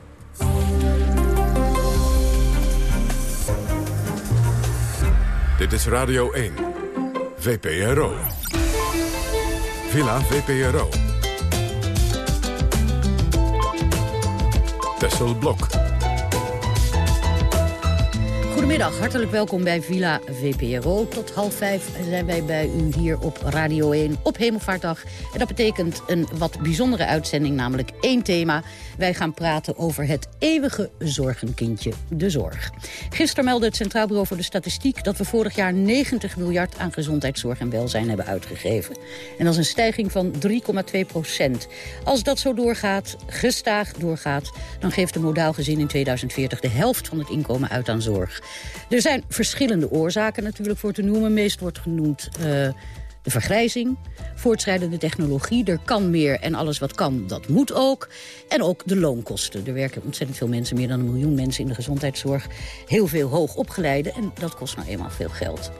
Dit is Radio 1, VPRO. Villa VPRO. Tessel Blok. Goedemiddag, hartelijk welkom bij Villa VPRO. Tot half vijf zijn wij bij u hier op Radio 1 op Hemelvaartdag. En dat betekent een wat bijzondere uitzending, namelijk één thema. Wij gaan praten over het eeuwige zorgenkindje, de zorg. Gisteren meldde het Centraal Bureau voor de Statistiek... dat we vorig jaar 90 miljard aan gezondheidszorg en welzijn hebben uitgegeven. En dat is een stijging van 3,2 procent. Als dat zo doorgaat, gestaag doorgaat... dan geeft de modaal gezin in 2040 de helft van het inkomen uit aan zorg. Er zijn verschillende oorzaken natuurlijk voor te noemen. Meest wordt genoemd... De vergrijzing, voortschrijdende technologie, er kan meer en alles wat kan, dat moet ook. En ook de loonkosten. Er werken ontzettend veel mensen, meer dan een miljoen mensen in de gezondheidszorg. Heel veel hoog opgeleide en dat kost nou eenmaal veel geld.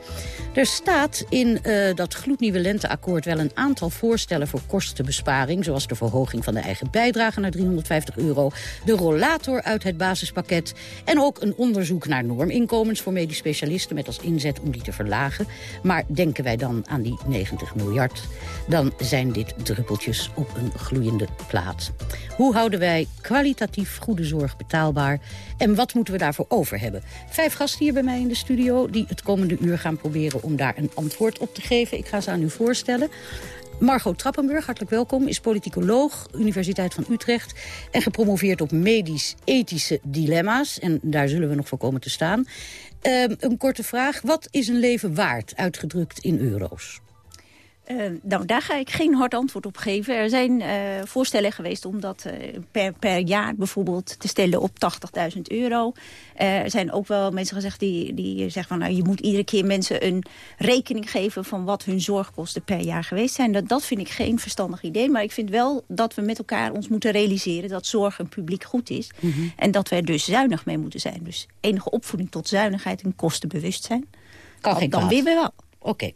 Er staat in uh, dat gloednieuwe lenteakkoord wel een aantal voorstellen voor kostenbesparing. Zoals de verhoging van de eigen bijdrage naar 350 euro. De rollator uit het basispakket. En ook een onderzoek naar norminkomens voor medisch specialisten met als inzet om die te verlagen. Maar denken wij dan aan die 90 miljard, dan zijn dit druppeltjes op een gloeiende plaat. Hoe houden wij kwalitatief goede zorg betaalbaar? En wat moeten we daarvoor over hebben? Vijf gasten hier bij mij in de studio die het komende uur gaan proberen om daar een antwoord op te geven. Ik ga ze aan u voorstellen. Margot Trappenburg, hartelijk welkom, is politicoloog, Universiteit van Utrecht... en gepromoveerd op medisch-ethische dilemma's. En daar zullen we nog voor komen te staan. Uh, een korte vraag, wat is een leven waard, uitgedrukt in euro's? Uh, nou, daar ga ik geen hard antwoord op geven. Er zijn uh, voorstellen geweest om dat uh, per, per jaar bijvoorbeeld te stellen op 80.000 euro. er zijn ook wel mensen gezegd die, die zeggen van... Nou, je moet iedere keer mensen een rekening geven... van wat hun zorgkosten per jaar geweest zijn. Dat, dat vind ik geen verstandig idee. Maar ik vind wel dat we met elkaar ons moeten realiseren... dat zorg een publiek goed is. Mm -hmm. En dat we er dus zuinig mee moeten zijn. Dus enige opvoeding tot zuinigheid en kostenbewustzijn. Kan geen dan weer wel. Oké. Okay.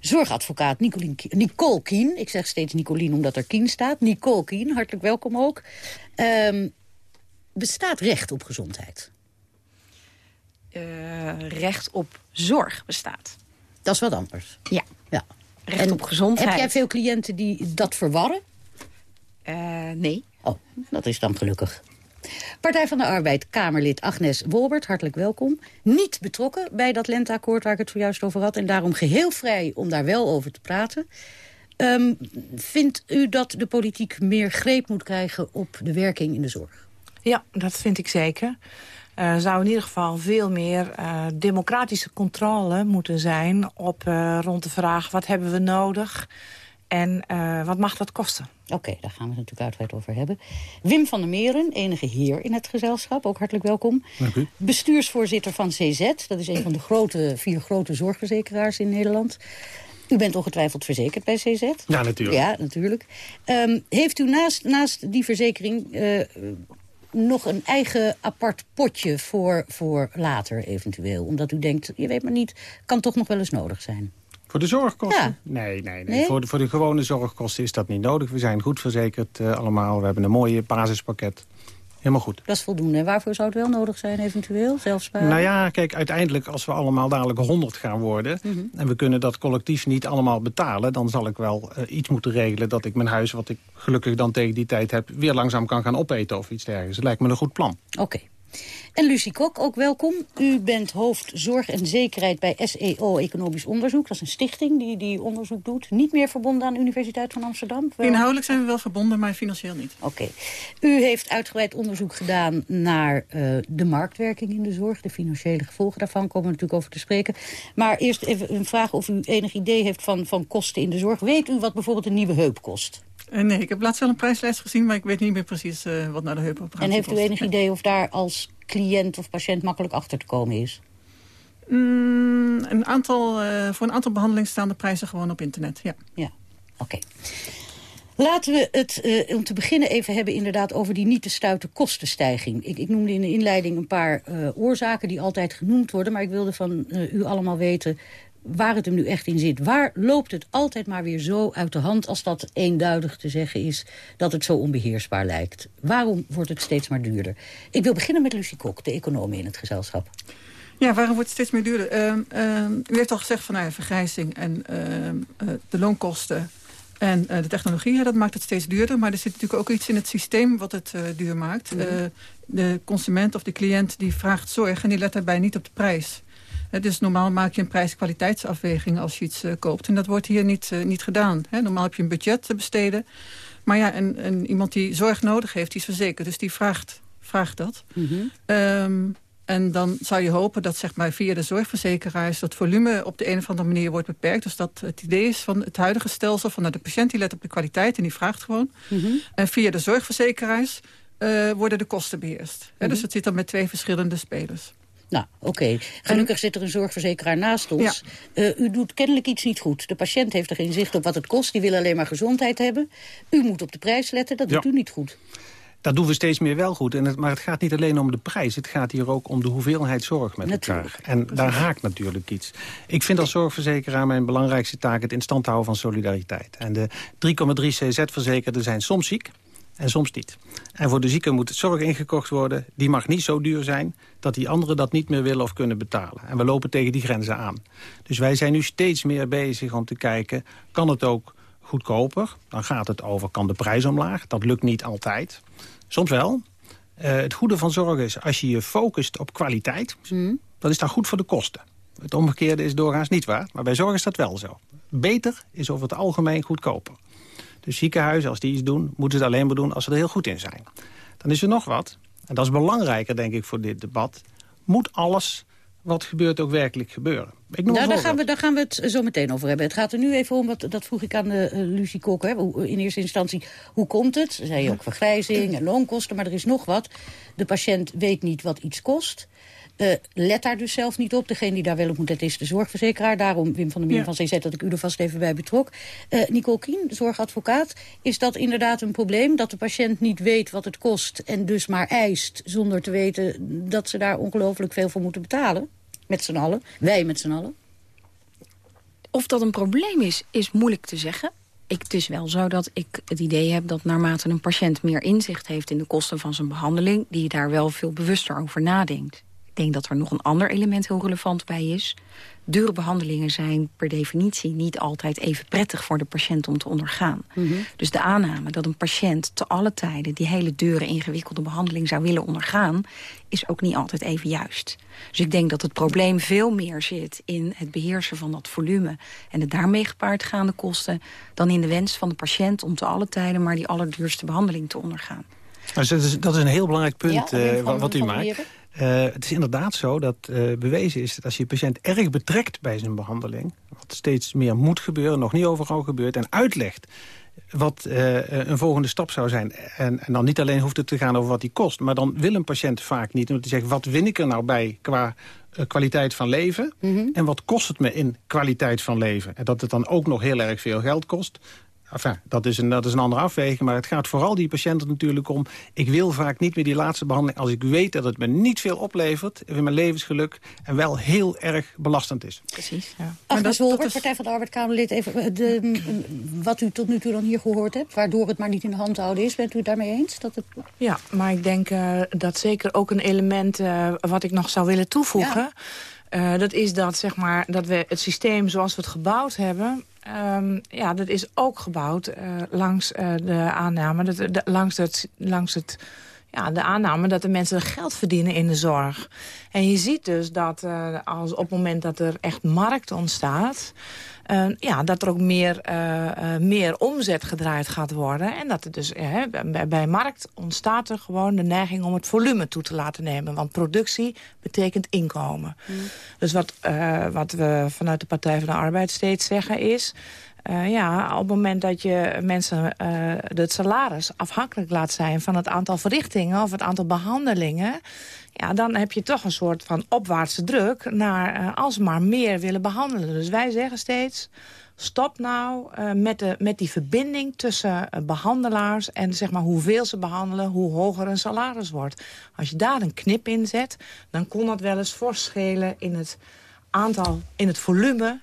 Zorgadvocaat Nicolien, Nicole Kien. Ik zeg steeds Nicolien omdat er Kien staat. Nicole Kien, hartelijk welkom ook. Um, bestaat recht op gezondheid? Uh, recht op zorg bestaat. Dat is wat anders. Ja. ja. Recht en op gezondheid. Heb jij veel cliënten die dat verwarren? Uh, nee. Oh, dat is dan gelukkig. Partij van de Arbeid, Kamerlid Agnes Wolbert, hartelijk welkom. Niet betrokken bij dat lenteakkoord waar ik het zojuist over had... en daarom geheel vrij om daar wel over te praten. Um, vindt u dat de politiek meer greep moet krijgen op de werking in de zorg? Ja, dat vind ik zeker. Er zou in ieder geval veel meer uh, democratische controle moeten zijn... op uh, rond de vraag wat hebben we nodig en uh, wat mag dat kosten. Oké, okay, daar gaan we het natuurlijk uitgebreid over hebben. Wim van der Meren, enige heer in het gezelschap, ook hartelijk welkom. Dank u. Bestuursvoorzitter van CZ, dat is een van de grote, vier grote zorgverzekeraars in Nederland. U bent ongetwijfeld verzekerd bij CZ? Ja, natuurlijk. Ja, natuurlijk. Um, heeft u naast, naast die verzekering uh, nog een eigen apart potje voor, voor later eventueel? Omdat u denkt, je weet maar niet, kan toch nog wel eens nodig zijn? Voor de zorgkosten? Nee, nee, nee. nee? Voor, de, voor de gewone zorgkosten is dat niet nodig. We zijn goed verzekerd uh, allemaal. We hebben een mooie basispakket. Helemaal goed. Dat is voldoende. En waarvoor zou het wel nodig zijn eventueel? Zelfsparen? Nou ja, kijk, uiteindelijk als we allemaal dadelijk 100 gaan worden... Mm -hmm. en we kunnen dat collectief niet allemaal betalen... dan zal ik wel uh, iets moeten regelen dat ik mijn huis... wat ik gelukkig dan tegen die tijd heb... weer langzaam kan gaan opeten of iets dergelijks. Dat lijkt me een goed plan. Oké. Okay. En Lucie Kok, ook welkom. U bent hoofd zorg en zekerheid bij SEO Economisch Onderzoek. Dat is een stichting die, die onderzoek doet. Niet meer verbonden aan de Universiteit van Amsterdam? Wel... Inhoudelijk zijn we wel verbonden, maar financieel niet. Oké. Okay. U heeft uitgebreid onderzoek gedaan naar uh, de marktwerking in de zorg. De financiële gevolgen daarvan komen we natuurlijk over te spreken. Maar eerst even een vraag of u enig idee heeft van, van kosten in de zorg. Weet u wat bijvoorbeeld een nieuwe heup kost? Uh, nee, ik heb laatst wel een prijslijst gezien, maar ik weet niet meer precies uh, wat naar de heupoperatie En heeft u enig idee of daar als cliënt of patiënt makkelijk achter te komen is? Mm, een aantal, uh, voor een aantal behandelingen staan de prijzen gewoon op internet, ja. Ja, oké. Okay. Laten we het uh, om te beginnen even hebben inderdaad over die niet te stuiten kostenstijging. Ik, ik noemde in de inleiding een paar uh, oorzaken die altijd genoemd worden... maar ik wilde van uh, u allemaal weten waar het hem nu echt in zit. Waar loopt het altijd maar weer zo uit de hand... als dat eenduidig te zeggen is dat het zo onbeheersbaar lijkt? Waarom wordt het steeds maar duurder? Ik wil beginnen met Lucie Kok, de econoom in het gezelschap. Ja, waarom wordt het steeds meer duurder? Uh, uh, u heeft al gezegd van nou ja, vergrijzing en uh, de loonkosten en de technologie. Ja, dat maakt het steeds duurder. Maar er zit natuurlijk ook iets in het systeem wat het duur maakt. Mm -hmm. de consument of de cliënt die vraagt zorg en die let daarbij niet op de prijs. Dus normaal maak je een prijs-kwaliteitsafweging als je iets uh, koopt. En dat wordt hier niet, uh, niet gedaan. Hè? Normaal heb je een budget te besteden. Maar ja, en, en iemand die zorg nodig heeft, die is verzekerd. Dus die vraagt, vraagt dat. Mm -hmm. um, en dan zou je hopen dat zeg maar, via de zorgverzekeraars... dat volume op de een of andere manier wordt beperkt. Dus dat het idee is van het huidige stelsel... van nou, de patiënt die let op de kwaliteit en die vraagt gewoon. Mm -hmm. En via de zorgverzekeraars uh, worden de kosten beheerst. Mm -hmm. Dus het zit dan met twee verschillende spelers. Nou, oké. Okay. Gelukkig zit er een zorgverzekeraar naast ons. Ja. Uh, u doet kennelijk iets niet goed. De patiënt heeft er geen zicht op wat het kost. Die wil alleen maar gezondheid hebben. U moet op de prijs letten. Dat doet u niet goed. Dat doen we steeds meer wel goed. En het, maar het gaat niet alleen om de prijs. Het gaat hier ook om de hoeveelheid zorg met natuurlijk. elkaar. En Precies. daar haakt natuurlijk iets. Ik vind als zorgverzekeraar mijn belangrijkste taak... het in stand houden van solidariteit. En de 3,3 CZ-verzekerden zijn soms ziek en soms niet. En voor de zieken moet zorg ingekocht worden. Die mag niet zo duur zijn dat die anderen dat niet meer willen of kunnen betalen. En we lopen tegen die grenzen aan. Dus wij zijn nu steeds meer bezig om te kijken... kan het ook goedkoper? Dan gaat het over, kan de prijs omlaag? Dat lukt niet altijd. Soms wel. Uh, het goede van zorg is, als je je focust op kwaliteit... Mm. dan is dat goed voor de kosten. Het omgekeerde is doorgaans niet waar, maar bij zorg is dat wel zo. Beter is over het algemeen goedkoper. Dus ziekenhuizen, als die iets doen, moeten ze het alleen maar doen als ze er heel goed in zijn. Dan is er nog wat, en dat is belangrijker denk ik voor dit debat. Moet alles wat gebeurt ook werkelijk gebeuren. Ik nou, daar, gaan we, daar gaan we het zo meteen over hebben. Het gaat er nu even om, wat, dat vroeg ik aan uh, Lucie Kok. Hè, in eerste instantie, hoe komt het? Ze zei ook vergrijzing en loonkosten, maar er is nog wat. De patiënt weet niet wat iets kost. Uh, let daar dus zelf niet op. Degene die daar wel op moet letten is de zorgverzekeraar. Daarom, Wim van der Meer ja. van CZ, dat ik u er vast even bij betrok. Uh, Nicole Kien, zorgadvocaat. Is dat inderdaad een probleem? Dat de patiënt niet weet wat het kost en dus maar eist... zonder te weten dat ze daar ongelooflijk veel voor moeten betalen? Met z'n allen. Wij met z'n allen. Of dat een probleem is, is moeilijk te zeggen. Ik, het is wel zo dat ik het idee heb dat naarmate een patiënt meer inzicht heeft in de kosten van zijn behandeling, die daar wel veel bewuster over nadenkt. Ik denk dat er nog een ander element heel relevant bij is. Dure behandelingen zijn per definitie niet altijd even prettig voor de patiënt om te ondergaan. Mhm. Dus de aanname dat een patiënt te alle tijden die hele dure ingewikkelde behandeling zou willen ondergaan, is ook niet altijd even juist. Dus ik denk dat het probleem veel meer zit in het beheersen van dat volume en de daarmee gepaard gaande kosten, dan in de wens van de patiënt om te alle tijden maar die allerduurste behandeling te ondergaan. dat, is, dat is een heel belangrijk punt ja, uh, wat u maakt. Uh, het is inderdaad zo dat uh, bewezen is dat als je patiënt erg betrekt bij zijn behandeling... wat steeds meer moet gebeuren, nog niet overal gebeurt... en uitlegt wat uh, een volgende stap zou zijn. En, en, dan niet alleen hoeft het te gaan over wat die kost... maar dan wil een patiënt vaak niet. Omdat hij zegt, wat win ik er nou bij qua kwaliteit van leven... Mm -hmm. en wat kost het me in kwaliteit van leven? En dat het dan ook nog heel erg veel geld kost... Enfin, dat, is een, dat is een andere afweging, maar het gaat vooral die patiënten natuurlijk om... ik wil vaak niet meer die laatste behandeling als ik weet dat het me niet veel oplevert... in mijn levensgeluk en wel heel erg belastend is. Precies, ja. Ach, dat, dat is... Partij van de Arbeid Kamerlid, even eh, de, wat u tot nu toe dan hier gehoord hebt... waardoor het maar niet in de hand houden is, bent u het daarmee eens? Dat het... Ja, maar ik denk uh, dat zeker ook een element uh, wat ik nog zou willen toevoegen... Ja. Uh, dat is dat, zeg maar, dat we het systeem zoals we het gebouwd hebben... Um, ja, dat is ook gebouwd uh, langs uh, de aanname, dat, de, langs, het, langs het, ja, de aanname dat de mensen geld verdienen in de zorg. En je ziet dus dat uh, als op het moment dat er echt markt ontstaat... Uh, ja, dat er ook meer, uh, uh, meer omzet gedraaid gaat worden. En dat er dus bij, bij markt ontstaat er gewoon de neiging om het volume toe te laten nemen. Want productie betekent inkomen. Mm. Dus wat, wat we vanuit de Partij van de Arbeid steeds zeggen is... Uh, ja, op het moment dat je mensen uh, het salaris afhankelijk laat zijn... van het aantal verrichtingen of het aantal behandelingen... Ja, dan heb je toch een soort van opwaartse druk naar uh, alsmaar meer willen behandelen. Dus wij zeggen steeds, stop nou met, de, met die verbinding tussen behandelaars... en zeg maar hoeveel ze behandelen, hoe hoger een salaris wordt. Als je daar een knip in zet, dan kon dat wel eens voorschelen in het aantal, in het volume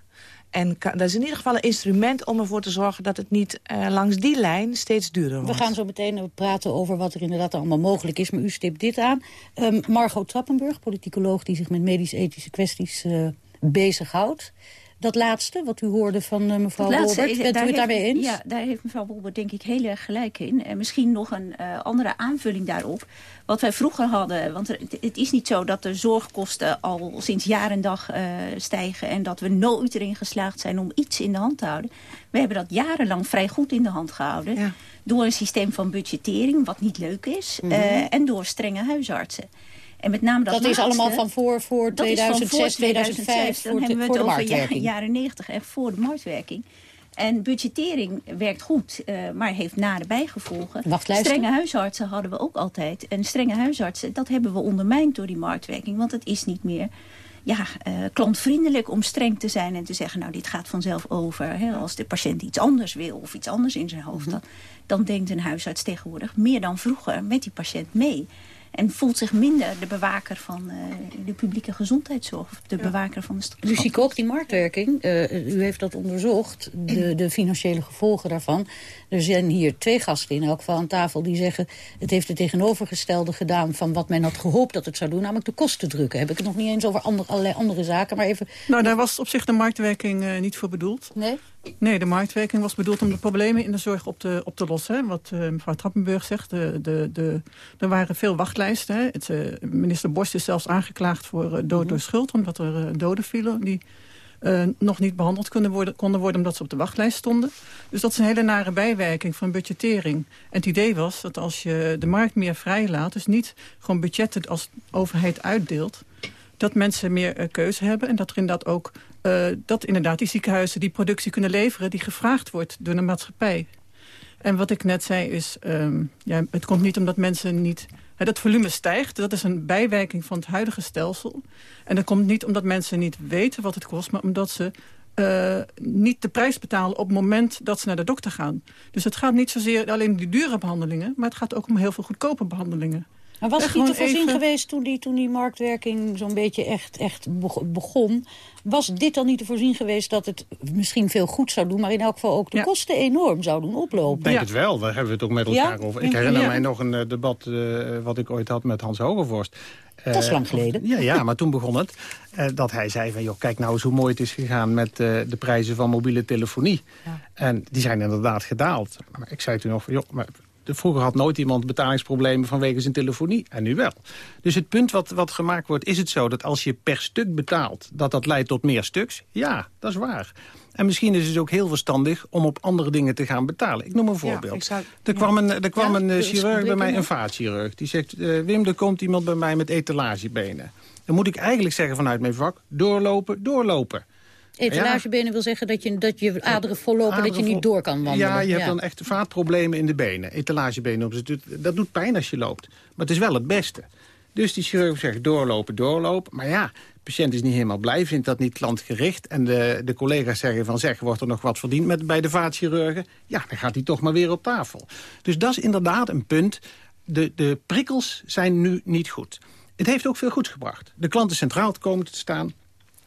en dat is in ieder geval een instrument om ervoor te zorgen... dat het niet uh, langs die lijn steeds duurder wordt. We gaan zo meteen praten over wat er inderdaad allemaal mogelijk is. Maar u stipt dit aan. Um, Margot Trappenburg, politicoloog die zich met medisch-ethische kwesties uh, bezighoudt. Dat laatste, wat u hoorde van uh, mevrouw Wolbert, bent u het daarmee eens? Ja, daar heeft mevrouw Wolbert denk ik heel erg gelijk in. En misschien nog een uh, andere aanvulling daarop. Wat wij vroeger hadden, want er, het is niet zo dat de zorgkosten al sinds jaar en dag uh, stijgen... en dat we nooit erin geslaagd zijn om iets in de hand te houden. We hebben dat jarenlang vrij goed in de hand gehouden. Ja. Door een systeem van budgettering, wat niet leuk is. Mm -hmm. en door strenge huisartsen. En met name dat, dat laatste, is allemaal van voor, voor 2006, 2005, Dan hebben we het over jaren, jaren 90, echt voor de marktwerking. En budgettering werkt goed, uh, maar heeft nare bijgevolgen. Strenge huisartsen hadden we ook altijd. En strenge huisartsen, dat hebben we ondermijnd door die marktwerking. Want het is niet meer ja, uh, klantvriendelijk om streng te zijn en te zeggen... nou, dit gaat vanzelf over. Hè, als de patiënt iets anders wil of iets anders in zijn hoofd... dan, dan denkt een huisarts tegenwoordig meer dan vroeger met die patiënt mee. En voelt zich minder de bewaker van uh, de publieke gezondheidszorg. Of de ja. bewaker van de stad. Lucie Kok, die marktwerking, uh, u heeft dat onderzocht. De, de financiële gevolgen daarvan. Er zijn hier twee gasten in elk geval aan tafel die zeggen... het heeft het tegenovergestelde gedaan van wat men had gehoopt dat het zou doen. Namelijk de kosten drukken. Heb ik het nog niet eens over andere, allerlei andere zaken. Maar even... Nou, daar was op zich de marktwerking uh, niet voor bedoeld. Nee? Nee, de marktwerking was bedoeld om de problemen in de zorg op te, op te lossen. Hè. Wat uh, mevrouw Trappenburg zegt, de, de, de, er waren veel wachtlijsten. Hè. Het, uh, minister Borst is zelfs aangeklaagd voor uh, dood door schuld... omdat er doden vielen die nog niet behandeld konden worden, konden worden... omdat ze op de wachtlijst stonden. Dus dat is een hele nare bijwerking van budgettering. En het idee was dat als je de markt meer vrij laat... dus niet gewoon budgetten als overheid uitdeelt dat mensen meer keuze hebben. En dat er inderdaad ook dat inderdaad die ziekenhuizen die productie kunnen leveren... die gevraagd wordt door de maatschappij. En wat ik net zei is, ehm, ja, het komt niet omdat mensen niet... dat volume stijgt, dat is een bijwerking van het huidige stelsel. En dat komt niet omdat mensen niet weten wat het kost... maar omdat ze uh, niet de prijs betalen op het moment dat ze naar de dokter gaan. Dus het gaat niet zozeer alleen om die dure behandelingen... maar het gaat ook om heel veel goedkope behandelingen. Maar was het niet te voorzien geweest toen die, toen die marktwerking zo'n beetje echt, echt begon? Was dit dan niet te voorzien geweest dat het misschien veel goed zou doen... maar in elk geval ook de kosten enorm zou doen oplopen? Ik denk het wel, daar hebben we het ook met elkaar over. Ik herinner mij nog een uh, debat uh, wat ik ooit had met Hans Hogevorst. Uh, dat is lang geleden. Ja, ja maar toen begon het. dat hij zei van, joh, kijk nou eens hoe mooi het is gegaan... met de prijzen van mobiele telefonie. Ja. En die zijn inderdaad gedaald. Maar ik zei toen nog van, joh, maar vroeger had nooit iemand betalingsproblemen vanwege zijn telefonie. En nu wel. Dus het punt wat, wat gemaakt wordt, is het zo dat als je per stuk betaalt... dat dat leidt tot meer stuks? Ja, dat is waar. En misschien is het ook heel verstandig om op andere dingen te gaan betalen. Ik noem een voorbeeld. Ja, er kwam een, er kwam een eh, chirurg bij mij, een vaatchirurg. Die zegt, uh, Wim, er komt iemand bij mij met etalagebenen. Dan moet ik eigenlijk zeggen vanuit mijn vak, doorlopen, doorlopen. Etalagebenen wil zeggen dat je, dat je aderen vollopen, dat je niet door kan wandelen. Ja, je hebt dan echt vaatproblemen in de benen. Etalagebenen, dat doet pijn als je loopt. Maar het is wel het beste. Dus die chirurg zegt doorlopen, doorlopen. Maar ja, de patiënt is niet helemaal blij, vindt dat niet klantgericht. En de, de collega's zeggen van zeg, wordt er nog wat verdiend met, bij de vaatchirurgen? Ja, dan gaat hij toch maar weer op tafel. Dus dat is inderdaad een punt. De, de prikkels zijn nu niet goed. Het heeft ook veel goeds gebracht. De klanten centraal komen te staan.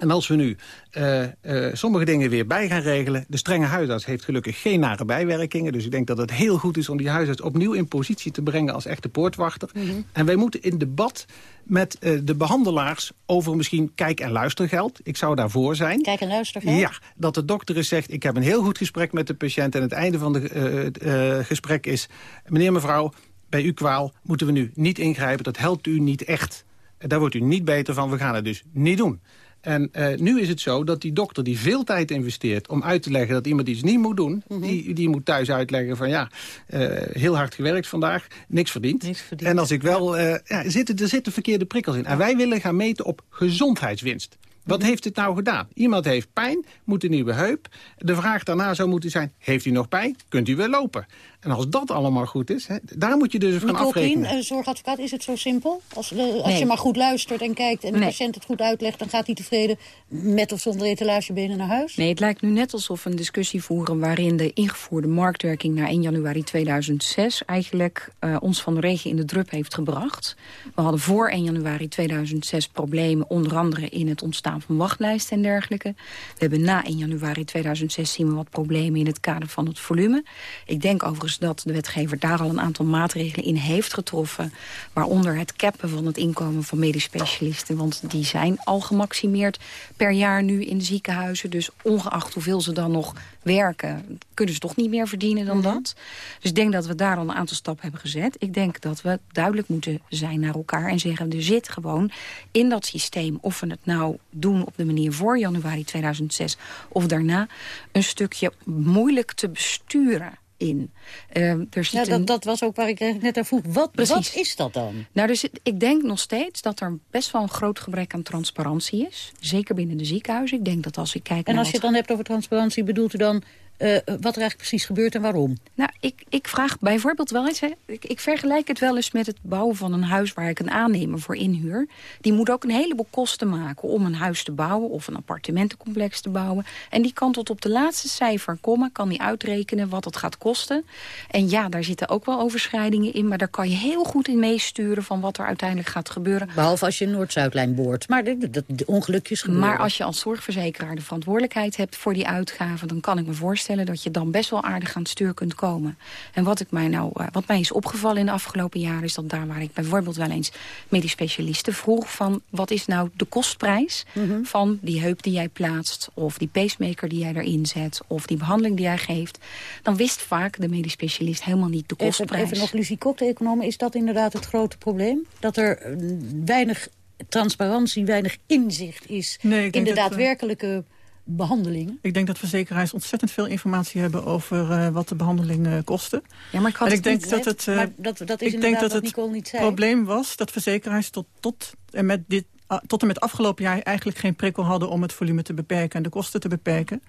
En als we nu uh, uh, sommige dingen weer bij gaan regelen... de strenge huisarts heeft gelukkig geen nare bijwerkingen... dus ik denk dat het heel goed is om die huisarts opnieuw in positie te brengen... als echte poortwachter. Mm -hmm. En wij moeten in debat met uh, de behandelaars over misschien kijk- en luistergeld. Ik zou daarvoor zijn. Kijk- en luistergeld? Ja, dat de dokter eens zegt... ik heb een heel goed gesprek met de patiënt... en het einde van het gesprek is... meneer, mevrouw, bij uw kwaal moeten we nu niet ingrijpen. Dat helpt u niet echt. Daar wordt u niet beter van. We gaan het dus niet doen. En uh, nu is het zo dat die dokter die veel tijd investeert... om uit te leggen dat iemand iets niet moet doen... Mm -hmm. die, die moet thuis uitleggen van ja, uh, heel hard gewerkt vandaag, niks verdiend. Niks verdiend. En als ik wel... Uh, ja, zitten, er zitten verkeerde prikkels in. En wij willen gaan meten op gezondheidswinst. Wat -hmm. heeft het nou gedaan? Iemand heeft pijn, moet een nieuwe heup. De vraag daarna zou moeten zijn, heeft u nog pijn? Kunt u weer lopen? En als dat allemaal goed is, hè, daar moet je dus van Nicole afrekenen. Kien, zorgadvocaat, is het zo simpel? Als, de, als nee. je maar goed luistert en kijkt en de nee. patiënt het goed uitlegt... dan gaat hij tevreden met of zonder etalagebenen naar huis? Nee, het lijkt nu net alsof we een discussie voeren... waarin de ingevoerde marktwerking na 1 januari 2006... eigenlijk uh, ons van de regen in de drup heeft gebracht. We hadden voor 1 januari 2006 problemen... onder andere in het ontstaan van wachtlijsten en dergelijke. We hebben na 1 januari 2006 zien we wat problemen... in het kader van het volume. Ik denk overigens dat de wetgever daar al een aantal maatregelen in heeft getroffen. Waaronder het cappen van het inkomen van medisch specialisten. Want die zijn al gemaximeerd per jaar nu in de ziekenhuizen. Dus ongeacht hoeveel ze dan nog werken, kunnen ze toch niet meer verdienen dan mm -hmm. dat. Dus ik denk dat we daar al een aantal stappen hebben gezet. Ik denk dat we duidelijk moeten zijn naar elkaar en zeggen... er zit gewoon in dat systeem, of we het nou doen op de manier voor januari 2006... of daarna, een stukje moeilijk te besturen in. Uh, er zit ja, dat, een... dat was ook waar ik net naar vroeg. Wat, wat is dat dan? Nou, dus ik denk nog steeds dat er best wel een groot gebrek aan transparantie is. Zeker binnen de ziekenhuizen. Ik denk dat als ik kijk En als je het dan hebt over transparantie, bedoelt u dan... Uh, wat er eigenlijk precies gebeurt en waarom? Nou, ik, ik vraag bijvoorbeeld wel eens... Hè, ik, ik vergelijk het wel eens met het bouwen van een huis... waar ik een aannemer voor inhuur. Die moet ook een heleboel kosten maken om een huis te bouwen... of een appartementencomplex te bouwen. En die kan tot op de laatste cijfer komen. Kan die uitrekenen wat het gaat kosten. En ja, daar zitten ook wel overschrijdingen in... maar daar kan je heel goed in meesturen van wat er uiteindelijk gaat gebeuren. Behalve als je een Noord-Zuidlijn boort. Maar de, de, de ongelukjes gebeuren. Maar als je als zorgverzekeraar de verantwoordelijkheid hebt voor die uitgaven... dan kan ik me voorstellen dat je dan best wel aardig aan het stuur kunt komen. En wat, ik mij nou, uh, wat mij is opgevallen in de afgelopen jaren... is dat daar waar ik bijvoorbeeld wel eens medisch specialisten vroeg... van wat is nou de kostprijs mm -hmm. van die heup die jij plaatst... of die pacemaker die jij erin zet... of die behandeling die jij geeft... dan wist vaak de medisch specialist helemaal niet de kostprijs. Even, even nog, Lucie Kok, de econoom, is dat inderdaad het grote probleem? Dat er weinig transparantie, weinig inzicht is... Nee, in de daadwerkelijke... Behandeling? Ik denk dat verzekeraars ontzettend veel informatie hebben over uh, wat de behandelingen uh, kosten. Ja, maar ik, had en ik denk dat het, uh, dat, dat is ik denk dat het probleem was dat verzekeraars tot, tot en met dit tot en met afgelopen jaar eigenlijk geen prikkel hadden... om het volume te beperken en de kosten te beperken.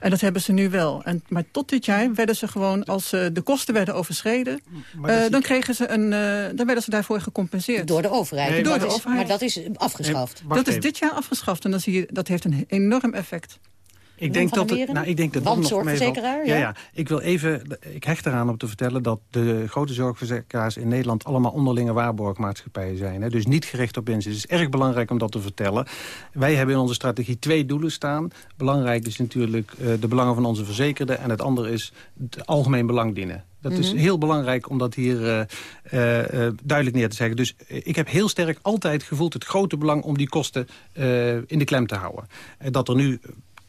En dat hebben ze nu wel. En, maar tot dit jaar werden ze gewoon, als uh, de kosten werden overschreden... Uh, dan, kregen ze een, uh, dan werden ze daarvoor gecompenseerd. Door de overheid. Nee, Door de overheid. Maar dat is afgeschaft. Nee, dat is dit jaar afgeschaft en dan zie je, dat heeft een enorm effect. Ik denk, dat nou, ik denk dat dat nog meevalt. Ja, ja. Ik wil even, ik hecht eraan om te vertellen dat de grote zorgverzekeraars in Nederland allemaal onderlinge waarborgmaatschappijen zijn. Hè. Dus niet gericht op winst. Het is erg belangrijk om dat te vertellen. Wij hebben in onze strategie twee doelen staan. Belangrijk is natuurlijk uh, de belangen van onze verzekerden en het andere is het algemeen belang dienen. Dat is mhm. heel belangrijk om dat hier uh, uh, duidelijk neer te zeggen. Dus ik heb heel sterk altijd gevoeld het grote belang om die kosten in de klem te houden. dat er nu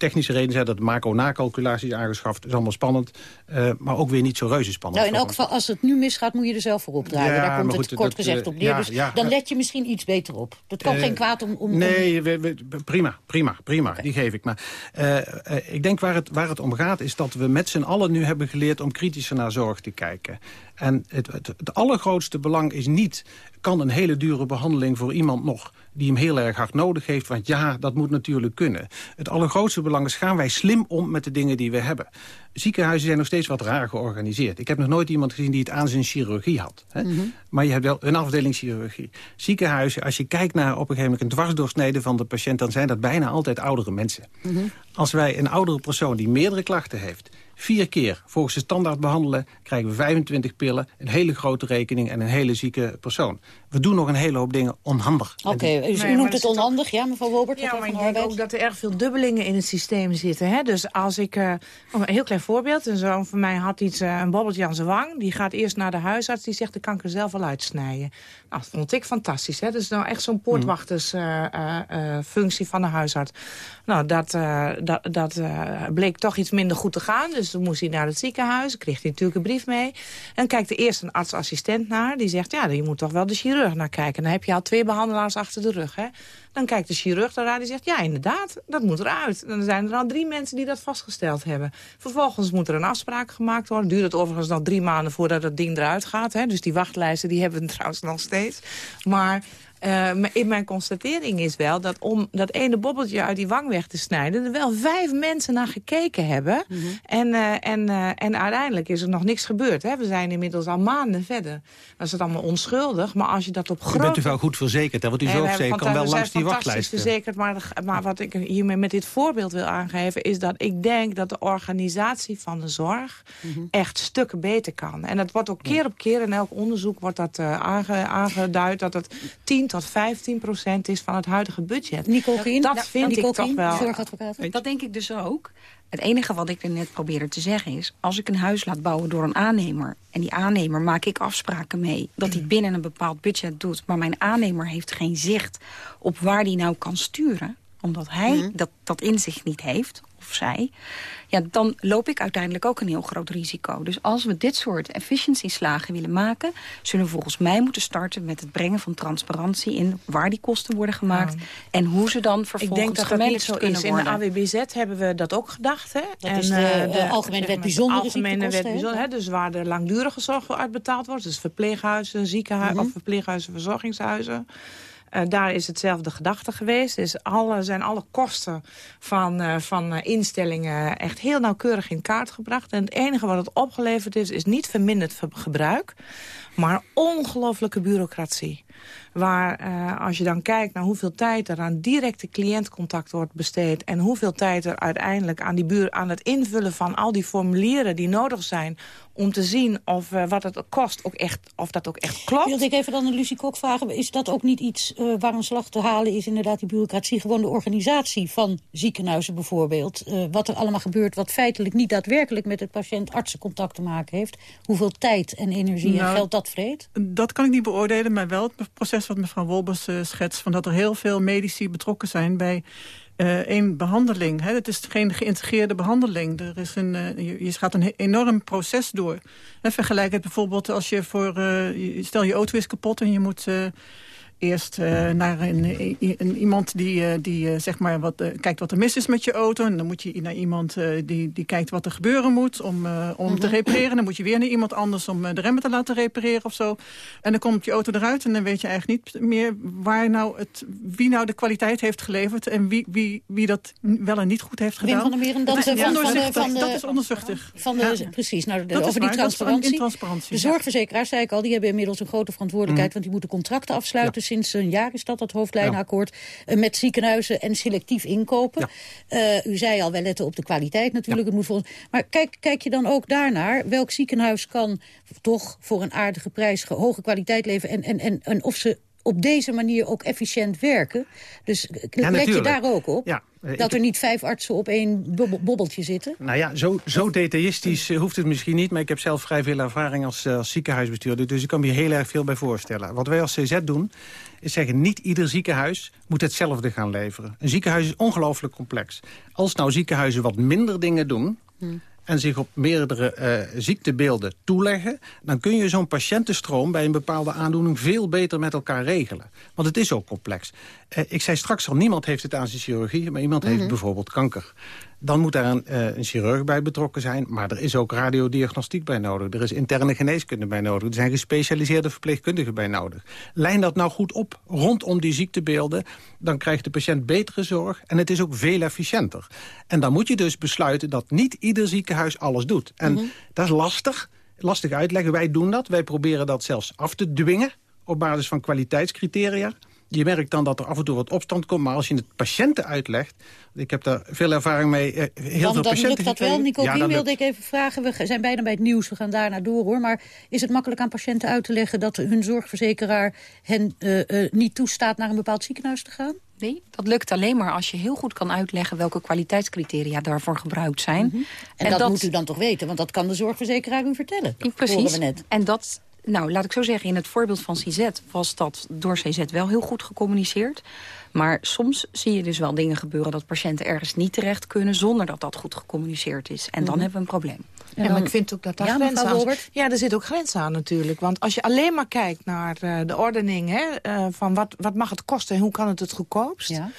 technische reden zijn dat macro-nakalculaties aangeschaft. is allemaal spannend, uh, maar ook weer niet zo reuze spannend. Nou, in elk geval, als het nu misgaat, moet je er zelf voor opdraaien. Ja, Daar komt het kort gezegd op neer. Ja, dus ja, dan let je misschien iets beter op. Dat kan uh, geen kwaad om... om nee, we, we, prima, prima, prima. Okay. Die geef ik. Maar uh, ik denk waar het, waar het om gaat, is dat we met z'n allen nu hebben geleerd... om kritischer naar zorg te kijken. En het, het, het allergrootste belang is niet... kan een hele dure behandeling voor iemand nog die hem heel erg hard nodig heeft. Want ja, dat moet natuurlijk kunnen. Het allergrootste belang is, gaan wij slim om met de dingen die we hebben. Ziekenhuizen zijn nog steeds wat raar georganiseerd. Ik heb nog nooit iemand gezien die het aan zijn chirurgie had. Hè? Mhm. Maar je hebt wel een afdeling chirurgie. Ziekenhuizen, als je kijkt naar op een gegeven moment een dwarsdoorsnede van de patiënt... dan zijn dat bijna altijd oudere mensen. Mhm. Als wij een oudere persoon die meerdere klachten heeft Vier keer volgens de standaard behandelen krijgen we 25 pillen... een hele grote rekening en een hele zieke persoon. We doen nog een hele hoop dingen onhandig. Oké, okay, dus u noemt het onhandig, ja, mevrouw Wobert? Ja, maar ik denk ook dat er erg veel dubbelingen in het systeem zitten. Hè? Dus als ik... Uh, een heel klein voorbeeld. Een zoon van mij had iets, uh, een bobbeltje aan zijn wang. Die gaat eerst naar de huisarts. Die zegt, de kanker zelf wel uitsnijden. Nou, dat vond ik fantastisch. Hè? Dat is nou echt zo'n mm. poortwachtersfunctie uh, van de huisarts. Nou, dat, dat, dat bleek toch iets minder goed te gaan. Dus toen moest hij naar het ziekenhuis. Kreeg hij natuurlijk een brief mee. En kijkt er eerst een artsassistent naar. Die zegt, ja, je moet toch wel de chirurg naar kijken. Dan heb je al twee behandelaars achter de rug. Hè? Dan kijkt de chirurg daarna die zegt, ja, inderdaad, dat moet eruit. Dan zijn er al drie mensen die dat vastgesteld hebben. Vervolgens moet er een afspraak gemaakt worden. Duurt het overigens nog drie maanden voordat het ding eruit gaat. Hè? Dus die wachtlijsten die hebben we *laughs* trouwens nog steeds. Maar uh, in mijn constatering is wel dat om dat ene bobbeltje uit die wang weg te snijden... er wel vijf mensen naar gekeken hebben. Mhm. en, uh, en, uh, en uiteindelijk is er nog niks gebeurd. Hè? We zijn inmiddels al maanden verder. Dan is het allemaal onschuldig. Maar als je dat op grote... U bent u wel goed verzekerd, hè? want u zorgverzekerd kan wel langs die wachtlijst. verzekerd, maar, maar wat ik hiermee met dit voorbeeld wil aangeven... is dat ik denk dat de organisatie van de zorg mm -hmm. echt stukken beter kan. En dat wordt ook keer op keer in elk onderzoek wordt dat aange, aangeduid... dat het 10 tot 15 procent is van het huidige budget. Nicole Dat vind ik toch wel. Dat denk ik dus ook. Het enige wat ik er net probeerde te zeggen is... als ik een huis laat bouwen door een aannemer... en die aannemer maak ik afspraken mee... dat hij binnen een bepaald budget doet... maar mijn aannemer heeft geen zicht op waar die nou kan sturen... omdat hij mhm. dat, dat inzicht niet heeft, of zij ja, dan loop ik uiteindelijk ook een heel groot risico. Dus als we dit soort efficiency-slagen willen maken... zullen we volgens mij moeten starten met het brengen van transparantie... in waar die kosten worden gemaakt en hoe ze dan vervolgens Ik denk dat dat niet zo is. In de AWBZ hebben we dat ook gedacht. Hè? Dat en, is de, uh, de Algemene Wet Bijzondere Algemene Wet Bijzondere, Dus waar de langdurige zorg voor uitbetaald wordt. Dus verpleeghuizen, ziekenhuizen mm of verpleeghuizen, verzorgingshuizen. Uh, daar is hetzelfde gedachte geweest. Dus alle, zijn alle kosten van, uh, van uh, instellingen echt heel nauwkeurig in kaart gebracht. En het enige wat het opgeleverd is, is niet verminderd gebruik... maar ongelooflijke bureaucratie. Waar uh, als je dan kijkt naar hoeveel tijd er aan directe cliëntcontact wordt besteed... en hoeveel tijd er uiteindelijk aan, die buur, aan het invullen van al die formulieren die nodig zijn... om te zien of uh, wat het kost, ook echt, of dat ook echt klopt. Wilde ik even dan aan Lucie Kok vragen, is dat ook niet iets uh, waar een slag te halen is... inderdaad die bureaucratie, gewoon de organisatie van ziekenhuizen bijvoorbeeld... wat er allemaal gebeurt, wat feitelijk niet daadwerkelijk met het patiënt-artsencontact te maken heeft... hoeveel tijd en energie nou, en geld dat vreet? Dat kan ik niet beoordelen, maar wel het proces wat mevrouw Wolbers uh, schetst... Van dat er heel veel medici betrokken zijn bij uh, één behandeling. Hè. Het is geen geïntegreerde behandeling. Er is een, uh, je, gaat een enorm proces door. En vergelijk het bijvoorbeeld als je voor... stel je auto is kapot en je moet eerst naar een, een, iemand die, die zeg maar wat, kijkt wat er mis is met je auto. En dan moet je naar iemand die, die kijkt wat er gebeuren moet om, om te mhm. repareren. Dan moet je weer naar iemand anders om de remmen te laten repareren of zo. En dan komt je auto eruit en dan weet je eigenlijk niet meer waar nou het, wie nou de kwaliteit heeft geleverd. En wie, wie, wie dat wel en niet goed heeft gedaan. Van Meren, dat, van, dat is onderzuchtig. Van de, Precies, nou, de, over die transparantie. De zorgverzekeraars, zei ik al, die hebben inmiddels een grote verantwoordelijkheid. Mm. Want die moeten contracten afsluiten. Sinds een jaar is dat, dat hoofdlijnenakkoord. Uh, met ziekenhuizen en selectief inkopen. Uh, u zei al, wel letten op de kwaliteit natuurlijk. Het moet maar kijk, kijk je dan ook daarnaar. Welk ziekenhuis kan toch voor een aardige prijs hoge kwaliteit leveren... en, en, en, en of ze op deze manier ook efficiënt werken. Dus let je daar ook op? Ja, eh, dat er niet vijf artsen op één bobbeltje zitten? Nou ja, zo, zo detailistisch eh, hoeft het misschien niet... maar ik heb zelf vrij veel ervaring als, eh, als ziekenhuisbestuurder... dus ik kan me hier heel erg veel bij voorstellen. Wat wij als CZ doen, is zeggen... niet ieder ziekenhuis moet hetzelfde gaan leveren. Een ziekenhuis is ongelooflijk complex. Als nou ziekenhuizen wat minder dingen doen... Hmm en zich op meerdere uh, ziektebeelden toeleggen... dan kun je zo'n patiëntenstroom bij een bepaalde aandoening veel beter met elkaar regelen. Want het is ook complex. Uh, ik zei straks al, niemand heeft het aan zijn chirurgie... maar iemand heeft mhm. bijvoorbeeld kanker. Dan moet daar een, uh, een, chirurg bij betrokken zijn. Maar er is ook radiodiagnostiek bij nodig. Er is interne geneeskunde bij nodig. Er zijn gespecialiseerde verpleegkundigen bij nodig. Lijn dat nou goed op rondom die ziektebeelden... dan krijgt de patiënt betere zorg en het is ook veel efficiënter. En dan moet je dus besluiten dat niet ieder ziekenhuis alles doet. En mhm. dat is lastig. Lastig uitleggen. Wij doen dat. Wij proberen dat zelfs af te dwingen op basis van kwaliteitscriteria je merkt dan dat er af en toe wat opstand komt. Maar als je het patiënten uitlegt... Ik heb daar veel ervaring mee. Eh, heel dan, veel dan patiënten lukt dat wel. Nico, ja, wilde ik even vragen. We zijn bijna bij het nieuws. We gaan daarna door hoor. Maar is het makkelijk aan patiënten uit te leggen... dat hun zorgverzekeraar hen uh, uh, niet toestaat naar een bepaald ziekenhuis te gaan? Nee, dat lukt alleen maar als je heel goed kan uitleggen... welke kwaliteitscriteria daarvoor gebruikt zijn. Mm -hmm. en, en, dat, moet u dan toch weten, want dat kan de zorgverzekeraar u vertellen. Precies. We net. En dat nou, laat ik zo zeggen, in het voorbeeld van CZ was dat door CZ wel heel goed gecommuniceerd. Maar soms zie je dus wel dingen gebeuren dat patiënten ergens niet terecht kunnen... zonder dat dat goed gecommuniceerd is. En dan mhm. hebben we een probleem. Ja, maar ik vind ook dat daar ja, grenzen aan Ja, er zit ook grenzen aan natuurlijk. Want als je alleen maar kijkt naar uh, de ordening... Hè, uh, van wat, wat mag het kosten en hoe kan het het goedkoopst... Ja.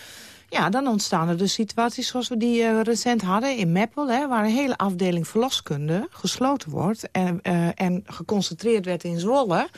Ja, dan ontstaan er dus situaties zoals we die uh, recent hadden in Meppel... Hè, waar een hele afdeling verloskunde gesloten wordt... en, uh, en geconcentreerd werd in Zwolle...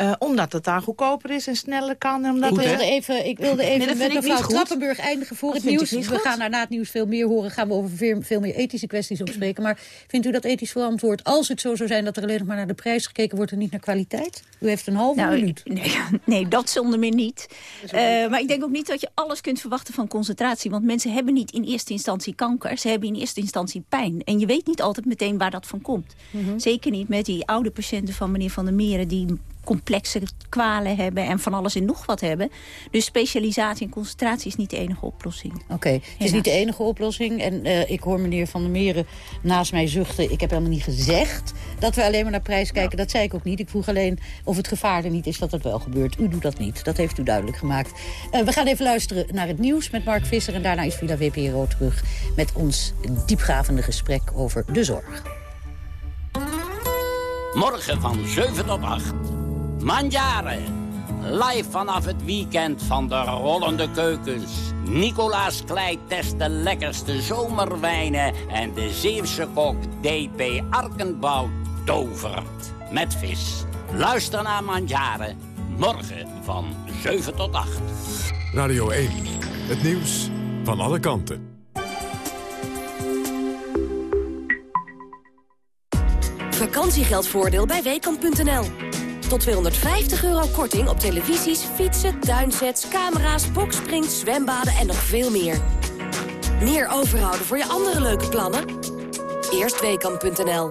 Uh, omdat het daar goedkoper is en sneller kan. Omdat ik, wilde even, ik wilde even nee, met mevrouw Trappenburg eindigen voor het nieuws. We gaan daarna het nieuws veel meer horen. Gaan we over veel, veel meer ethische kwesties opspreken. Maar vindt u dat ethisch verantwoord als het zo zou zijn... dat er alleen nog maar naar de prijs gekeken wordt en niet naar kwaliteit? U heeft een halve nou, minuut. Nee, *laughs* nee, dat zonder meer niet. Uh, maar ik denk ook niet dat je alles kunt verwachten van concentratie. Want mensen hebben niet in eerste instantie kanker. Ze hebben in eerste instantie pijn. En je weet niet altijd meteen waar dat van komt. Mm -hmm. Zeker niet met die oude patiënten van meneer Van der Meren... die complexe kwalen hebben en van alles en nog wat hebben. Dus specialisatie en concentratie is niet de enige oplossing. Oké, het is niet de enige oplossing. En uh, ik hoor meneer Van der Meren naast mij zuchten. Ik heb helemaal niet gezegd dat we alleen maar naar prijs kijken. Dat zei ik ook niet. Ik vroeg alleen of het gevaar er niet is dat het wel gebeurt. U doet dat niet. Dat heeft u duidelijk gemaakt. Uh, we gaan even luisteren naar het nieuws met Mark Visser. En daarna is Villa WPRO terug met ons diepgravende gesprek over de zorg. Morgen van 7 tot 8. Manjaren. Live vanaf het weekend van de rollende keukens. Nicolaas Klei test de lekkerste zomerwijnen... en de Zeeuwse kok D.P. Arkenbout tovert met vis. Luister naar Manjaren. Morgen van 7 tot 8. Radio 1. Het nieuws van alle kanten. Vakantiegeldvoordeel bij Weekamp.nl. Tot 250 euro korting op televisies, fietsen, tuinsets, camera's, boksprings, zwembaden en nog veel meer. Meer overhouden voor je andere leuke plannen? Eerstweekam.nl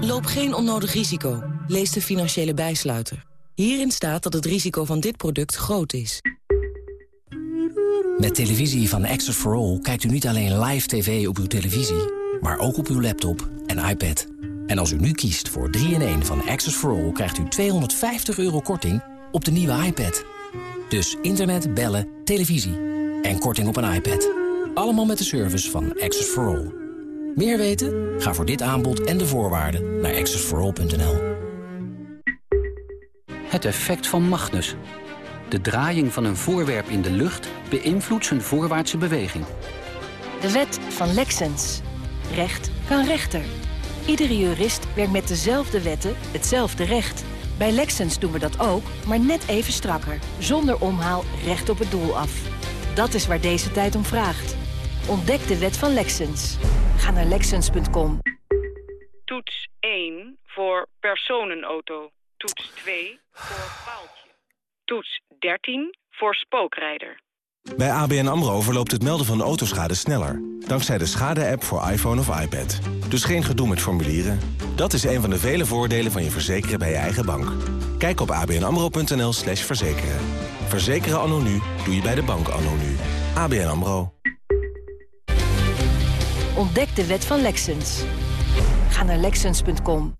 Loop geen onnodig risico. Lees de financiële bijsluiter. Hierin staat dat het risico van dit product groot is. Met televisie van Access for All kijkt u niet alleen live tv op uw televisie... maar ook op uw laptop en iPad. En als u nu kiest voor 3-in-1 van Access for All... krijgt u 250 euro korting op de nieuwe iPad. Dus internet, bellen, televisie en korting op een iPad. Allemaal met de service van Access for All. Meer weten? Ga voor dit aanbod en de voorwaarden naar accessforall.nl. Het effect van Magnus. De draaiing van een voorwerp in de lucht beïnvloedt zijn voorwaartse beweging. De wet van Lexens. Recht kan rechter. Iedere jurist werkt met dezelfde wetten, hetzelfde recht. Bij Lexens doen we dat ook, maar net even strakker. Zonder omhaal recht op het doel af. Dat is waar deze tijd om vraagt. Ontdek de wet van Lexens. Ga naar Lexens.com. Toets 1 voor personenauto. Toets 2 voor paaltje. Toets 13 voor spookrijder. Bij ABN AMRO verloopt het melden van autoschade sneller. Dankzij de schade-app voor iPhone of iPad. Dus geen gedoe met formulieren. Dat is een van de vele voordelen van je verzekeren bij je eigen bank. Kijk op abnamro.nl slash verzekeren. Verzekeren anno nu doe je bij de bank anno nu. ABN AMRO. Ontdek de wet van Lexens. Ga naar Lexens.com.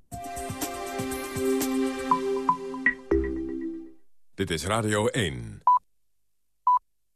Dit is Radio 1.